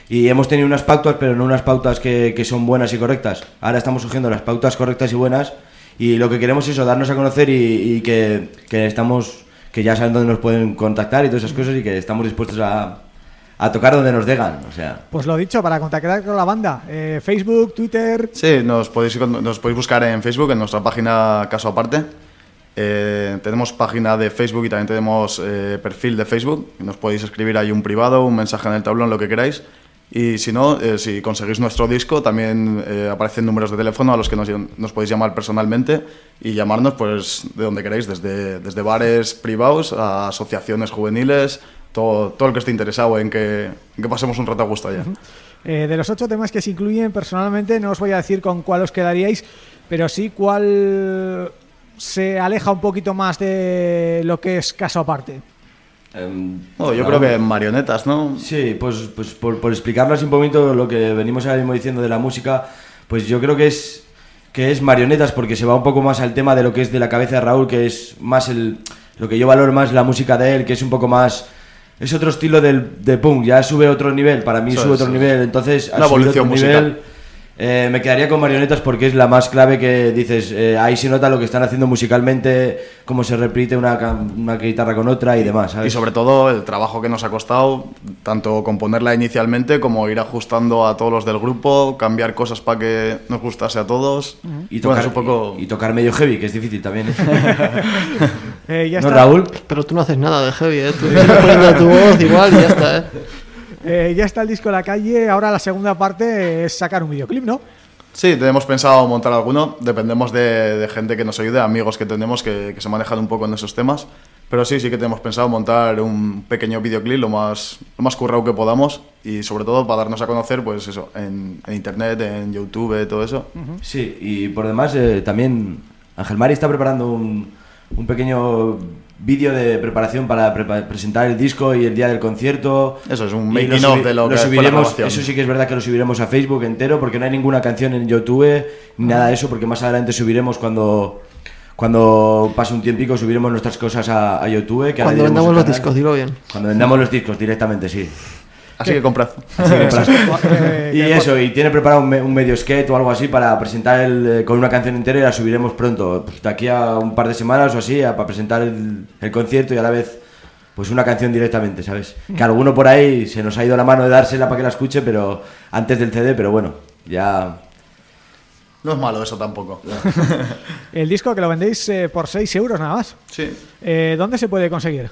Y hemos tenido unas pautas, pero no unas pautas que, que son buenas y correctas. Ahora estamos surgiendo las pautas correctas y buenas y lo que queremos es eso, darnos a conocer y, y que, que estamos, que ya saben dónde nos pueden contactar y todas esas cosas y que estamos dispuestos a, a tocar donde nos degan, o sea... Pues lo dicho, para contactar con la banda, eh, Facebook, Twitter... Sí, nos podéis, nos podéis buscar en Facebook, en nuestra página Caso Aparte. Eh, tenemos página de Facebook y también tenemos eh, perfil de Facebook. Nos podéis escribir ahí un privado, un mensaje en el tablón, lo que queráis. Y si no, eh, si conseguís nuestro disco, también eh, aparecen números de teléfono a los que nos, nos podéis llamar personalmente y llamarnos pues de donde queráis, desde, desde bares privados a asociaciones juveniles, todo, todo el que esté interesado en que, en que pasemos un rato a gusto allá. Eh, de los ocho temas que se incluyen, personalmente no os voy a decir con cuál os quedaríais, pero sí cuál se aleja un poquito más de lo que es caso aparte. Oh, yo creo que marionetas, ¿no? Sí, pues, pues por, por explicarlo así un poquito lo que venimos ahora mismo diciendo de la música, pues yo creo que es que es marionetas porque se va un poco más al tema de lo que es de la cabeza de Raúl, que es más el lo que yo valoro más la música de él, que es un poco más es otro estilo del, de punk, ya sube otro nivel, para mí Eso sube es, otro nivel, entonces al Una evolución otro musical. nivel, eh, me quedaría con marionetas porque es la más clave que dices, eh, ahí se nota lo que están haciendo musicalmente, cómo se repite una, una guitarra con otra y demás, ¿sabes? Y sobre todo el trabajo que nos ha costado, tanto componerla inicialmente como ir ajustando a todos los del grupo, cambiar cosas para que nos gustase a todos. Y Bueno, tocar, es un poco... y, y tocar medio heavy, que es difícil también. ¿eh? Eh, ya ¿No, está. Raúl? Pero tú no haces nada de heavy, ¿eh? Tú tu voz igual y ya está, ¿eh? Eh, ya está el disco en la calle, ahora la segunda parte es sacar un videoclip, ¿no? Sí, tenemos pensado montar alguno, dependemos de, de gente que nos ayude, amigos que tenemos que, que se manejan un poco en esos temas. Pero sí, sí que tenemos pensado montar un pequeño videoclip lo más, lo más currado que podamos y sobre todo para darnos a conocer, pues eso, en, en internet, en YouTube, todo eso. Sí, y por demás eh, también Ángel Mari está preparando un, un pequeño vídeo de preparación para prepa- presentar el disco y el día del concierto. Eso es un making of de lo lo que fue la subiremos. Eso sí que es verdad que lo subiremos a Facebook entero porque no hay ninguna canción en YouTube ni nada de eso porque más adelante subiremos cuando... Cuando pase un tiempico subiremos nuestras cosas a, a YouTube. Que Cuando vendamos los discos, dilo bien. Cuando vendamos los discos directamente, sí. Así que comprad. Así que comprad. Y eso, y tiene preparado un, me- un medio sketch o algo así para presentar el, eh, con una canción entera y la subiremos pronto, pues, de aquí a un par de semanas o así, a- para presentar el, el concierto y a la vez pues una canción directamente, ¿sabes? Que alguno por ahí se nos ha ido la mano de dársela para que la escuche, pero antes del CD, pero bueno, ya... No es malo eso tampoco. El disco que lo vendéis eh, por 6 euros nada más. Sí. Eh, ¿Dónde se puede conseguir?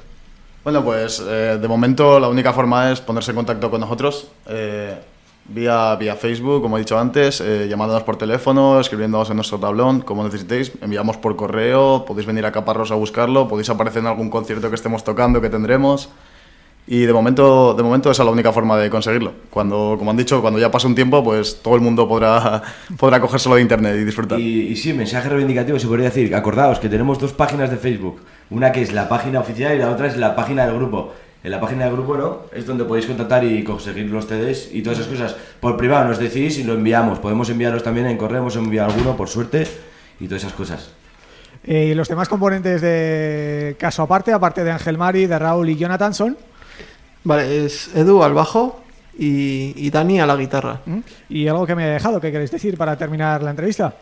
Bueno, pues eh, de momento la única forma es ponerse en contacto con nosotros eh, vía, vía Facebook, como he dicho antes, eh, llamándonos por teléfono, escribiéndonos en nuestro tablón, como necesitéis. Enviamos por correo, podéis venir a Caparros a buscarlo, podéis aparecer en algún concierto que estemos tocando, que tendremos. Y de momento, de momento esa es la única forma de conseguirlo. Cuando, como han dicho, cuando ya pase un tiempo, pues todo el mundo podrá, podrá cogérselo de internet y disfrutar. Y, y sí, mensaje reivindicativo se podría decir, acordaos que tenemos dos páginas de Facebook, una que es la página oficial y la otra es la página del grupo. en la página del grupo, ¿no? Es donde podéis contactar y conseguir los CDs y todas esas cosas. Por privado nos decís y lo enviamos. Podemos enviarlos también en correo, hemos enviado alguno, por suerte, y todas esas cosas. Eh, ¿Y los demás componentes de Caso Aparte, aparte de Ángel Mari, de Raúl y Jonathan, son? Vale, es Edu al bajo y, y Dani a la guitarra. ¿Mm? ¿Y algo que me he dejado? ¿Qué queréis decir para terminar la entrevista?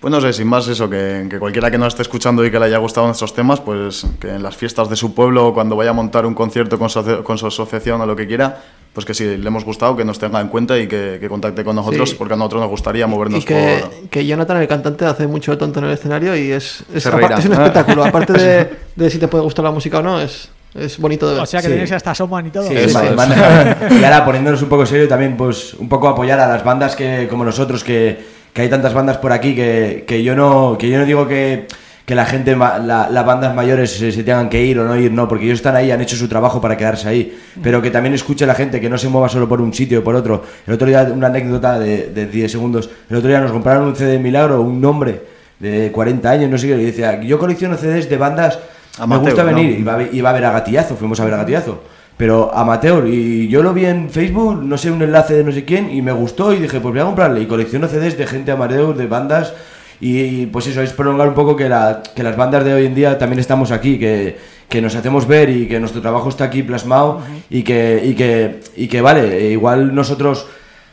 Pues no sé, sin más eso, que, que cualquiera que nos esté escuchando y que le haya gustado nuestros temas, pues que en las fiestas de su pueblo o cuando vaya a montar un concierto con su, con su asociación o lo que quiera, pues que si le hemos gustado, que nos tenga en cuenta y que, que contacte con nosotros, Sí. porque a nosotros nos gustaría movernos Y que, por... que Jonathan, el cantante, hace mucho tonto en el escenario y es, es un espectáculo. Aparte de, de si te puede gustar la música o no, es, es bonito de ver. O sea que Sí. tenéis hasta Soman y todo. Sí, banda- y ahora poniéndonos un poco serio también, pues un poco apoyar a las bandas que como nosotros, que, que hay tantas bandas por aquí que, que yo no que yo no digo que, que la gente, la- las bandas mayores se, se tengan que ir o no ir, no, porque ellos están ahí, han hecho su trabajo para quedarse ahí, pero que también escuche la gente, que no se mueva solo por un sitio o por otro. El otro día, una anécdota de, de 10 segundos, el otro día nos compraron un CD de Milagro, un nombre de 40 años, no sé qué, y decía, yo colecciono CDs de bandas, me Amateur, gusta ¿no? venir, iba a, iba a ver a Gatillazo, fuimos a ver a Gatillazo. Pero amateur, y yo lo vi en Facebook, no sé, un enlace de no sé quién, y me gustó y dije, pues voy a comprarle. Y colecciono CDs de gente amateur, de bandas, y, y, pues eso, es prolongar un poco que, la, que las bandas de hoy en día también estamos aquí, que, que nos hacemos ver y que nuestro trabajo está aquí plasmado y, que, y, que, y que, vale, e igual nosotros...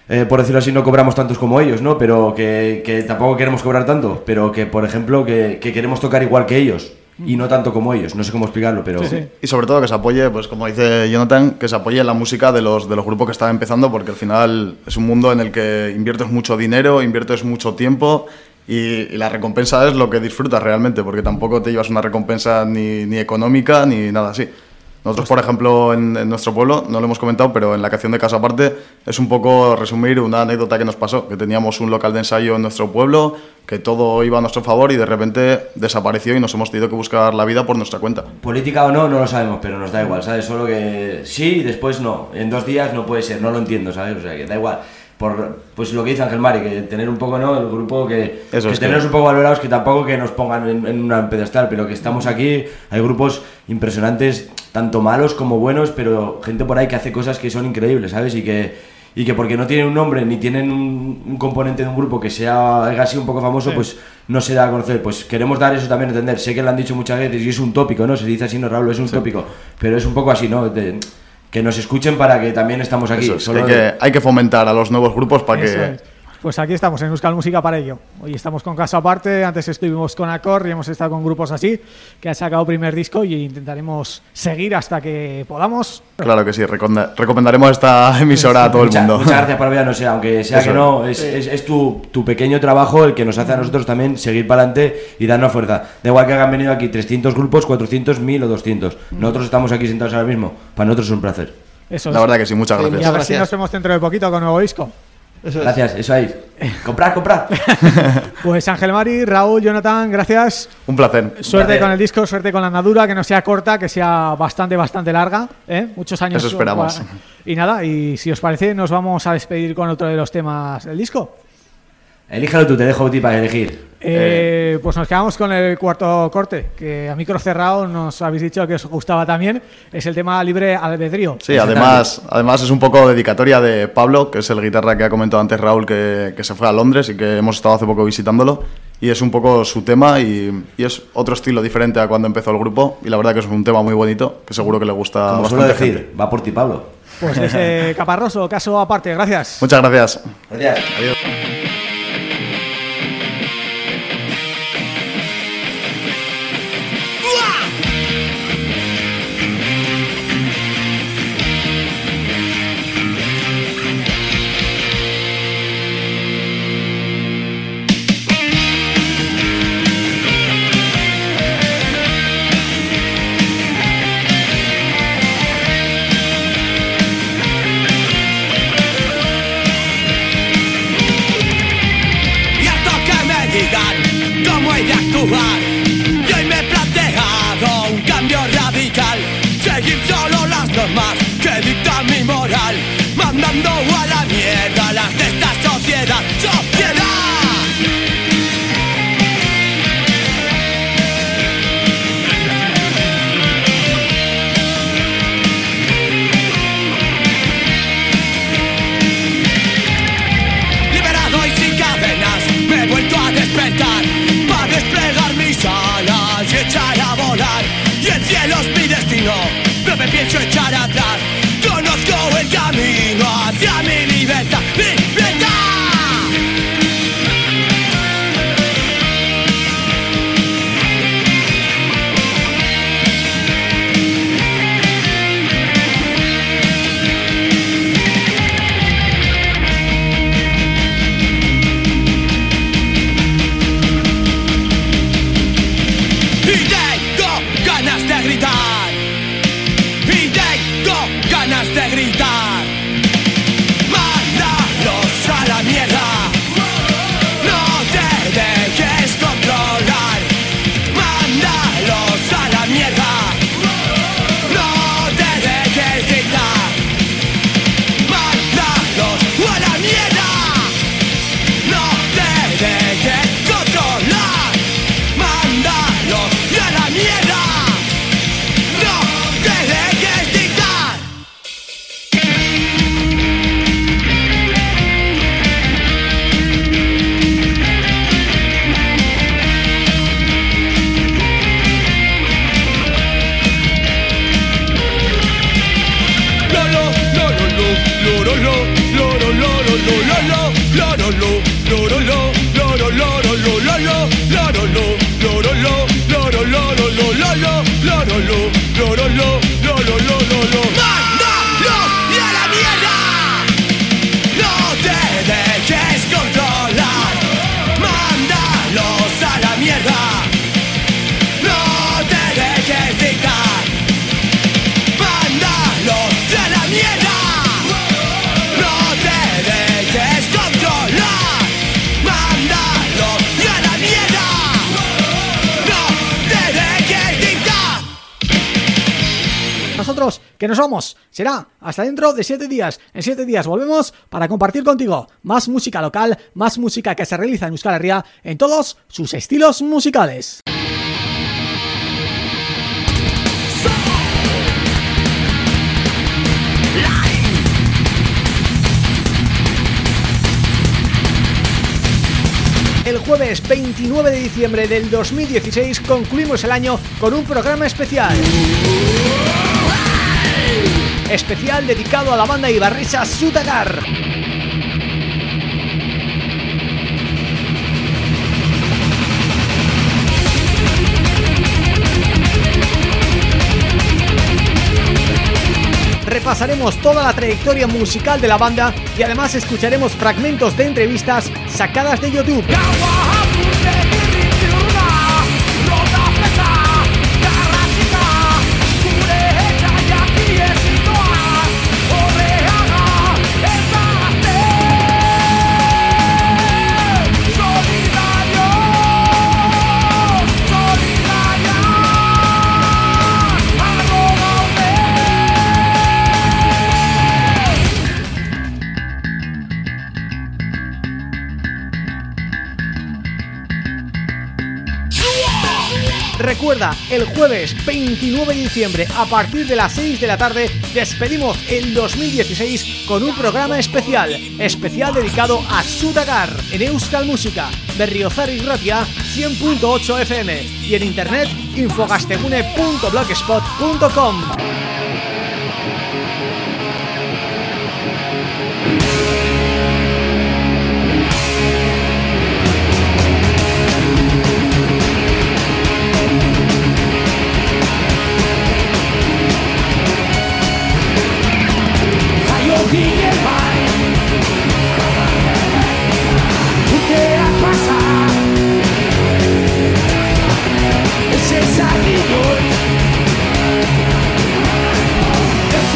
eh, por decirlo así, no cobramos tantos como ellos, ¿no? Pero que, que tampoco queremos cobrar tanto, pero que, por ejemplo, que, que queremos tocar igual que ellos y no tanto como ellos. No sé cómo explicarlo, pero... Sí, sí. Y sobre todo que se apoye, pues como dice Jonathan, que se apoye en la música de los, de los grupos que están empezando, porque al final es un mundo en el que inviertes mucho dinero, inviertes mucho tiempo y, y la recompensa es lo que disfrutas realmente, porque tampoco te llevas una recompensa ni, ni económica ni nada así. Nosotros, por ejemplo, en, en nuestro pueblo, no lo hemos comentado, pero en la canción de Casa Aparte es un poco resumir una anécdota que nos pasó, que teníamos un local de ensayo en nuestro pueblo, que todo iba a nuestro favor y de repente desapareció y nos hemos tenido que buscar la vida por nuestra cuenta. Política o no, no lo sabemos, pero nos da igual, ¿sabes? Solo que sí, después no. En dos días no puede ser, no lo entiendo, ¿sabes? O sea, que da igual. Por, pues lo que dice Ángel Mari, que tener un poco, ¿no? El grupo que, que es que- un poco valorados, que tampoco que nos pongan en, en una pedestal, pero que estamos aquí, hay grupos impresionantes, tanto malos como buenos, pero gente por ahí que hace cosas que son increíbles, ¿sabes? Y que, y que porque no tienen un nombre ni tienen un, un componente de un grupo que sea algo así un poco famoso, Sí. pues no se da a conocer. Pues queremos dar eso también a entender. Sé que lo han dicho muchas veces y es un tópico, ¿no? Se dice así, no, Raúl, es un tópico. Pero es un poco así, ¿no? De- que nos escuchen para que también estamos aquí. Eso es, Solo hay, que, hay que fomentar a los nuevos grupos para Eso que... es. Pues aquí estamos en Euskal Música para ello. Hoy estamos con Caso Aparte, antes estuvimos con Acor y hemos estado con grupos así, que han sacado primer disco y intentaremos seguir hasta que podamos. Claro que sí, recomendaremos esta emisora a todo el mundo. Muchas gracias por no sé, aunque sea Eso que no, es, es, es tu, tu pequeño trabajo el que nos hace a nosotros también seguir para adelante y darnos fuerza. Da igual que hayan venido aquí 300 grupos, 400, 1000 o 200. Nosotros estamos aquí sentados ahora mismo. Para nosotros es un placer. Eso La es. verdad que sí, muchas Sí, Y gracias. a ver si Gracias. nos vemos dentro de poquito con nuevo disco. Eso es. Gracias, eso ahí. Comprad, comprad. Pues Ángel Mari, Raúl, Jonathan, gracias. Un placer. Suerte Placer. con el disco, suerte con la andadura, que no sea corta, que sea bastante, bastante larga. ¿eh? Muchos años. Eso esperamos. Y nada, y si os parece, nos vamos a despedir con otro de los temas del disco. Elíjalo tú, te dejo a ti para elegir. Eh, pues nos quedamos con el cuarto corte, que a micro cerrado nos habéis dicho que os gustaba también. Es el tema libre albedrío. Sí, además, además es un poco dedicatoria de Pablo, que es el guitarra que ha comentado antes Raúl, que, que se fue a Londres y que hemos estado hace poco visitándolo. Y es un poco su tema y, y es otro estilo diferente a cuando empezó el grupo. Y la verdad que es un tema muy bonito, que seguro que le gusta Como suelo bastante decir, gente. va por ti, Pablo. Pues ese caparroso, caso aparte, gracias. Muchas gracias. Gracias. Adiós. Vamos. Será hasta dentro de siete días. En siete días volvemos para compartir contigo más música local, más música que se realiza en Euskal Herria en todos sus estilos musicales. El jueves 29 de diciembre del 2016 concluimos el año con un programa especial. Especial dedicado a la banda ibarresa Sutagar. repasaremos toda la trayectoria musical de la banda y además escucharemos fragmentos de entrevistas sacadas de YouTube. Recuerda, el jueves 29 de diciembre a partir de las 6 de la tarde despedimos el 2016 con un programa especial, especial dedicado a Sudagar en Euskal Música, Berriozar y Ratia 100.8 FM y en internet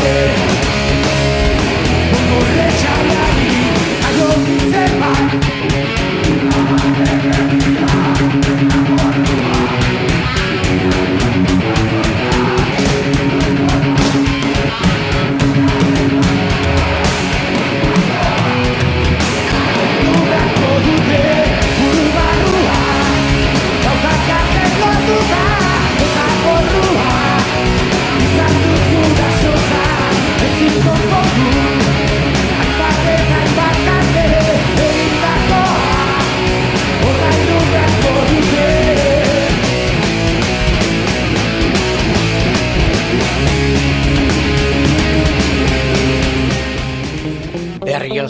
infogastegune.blogspot.com.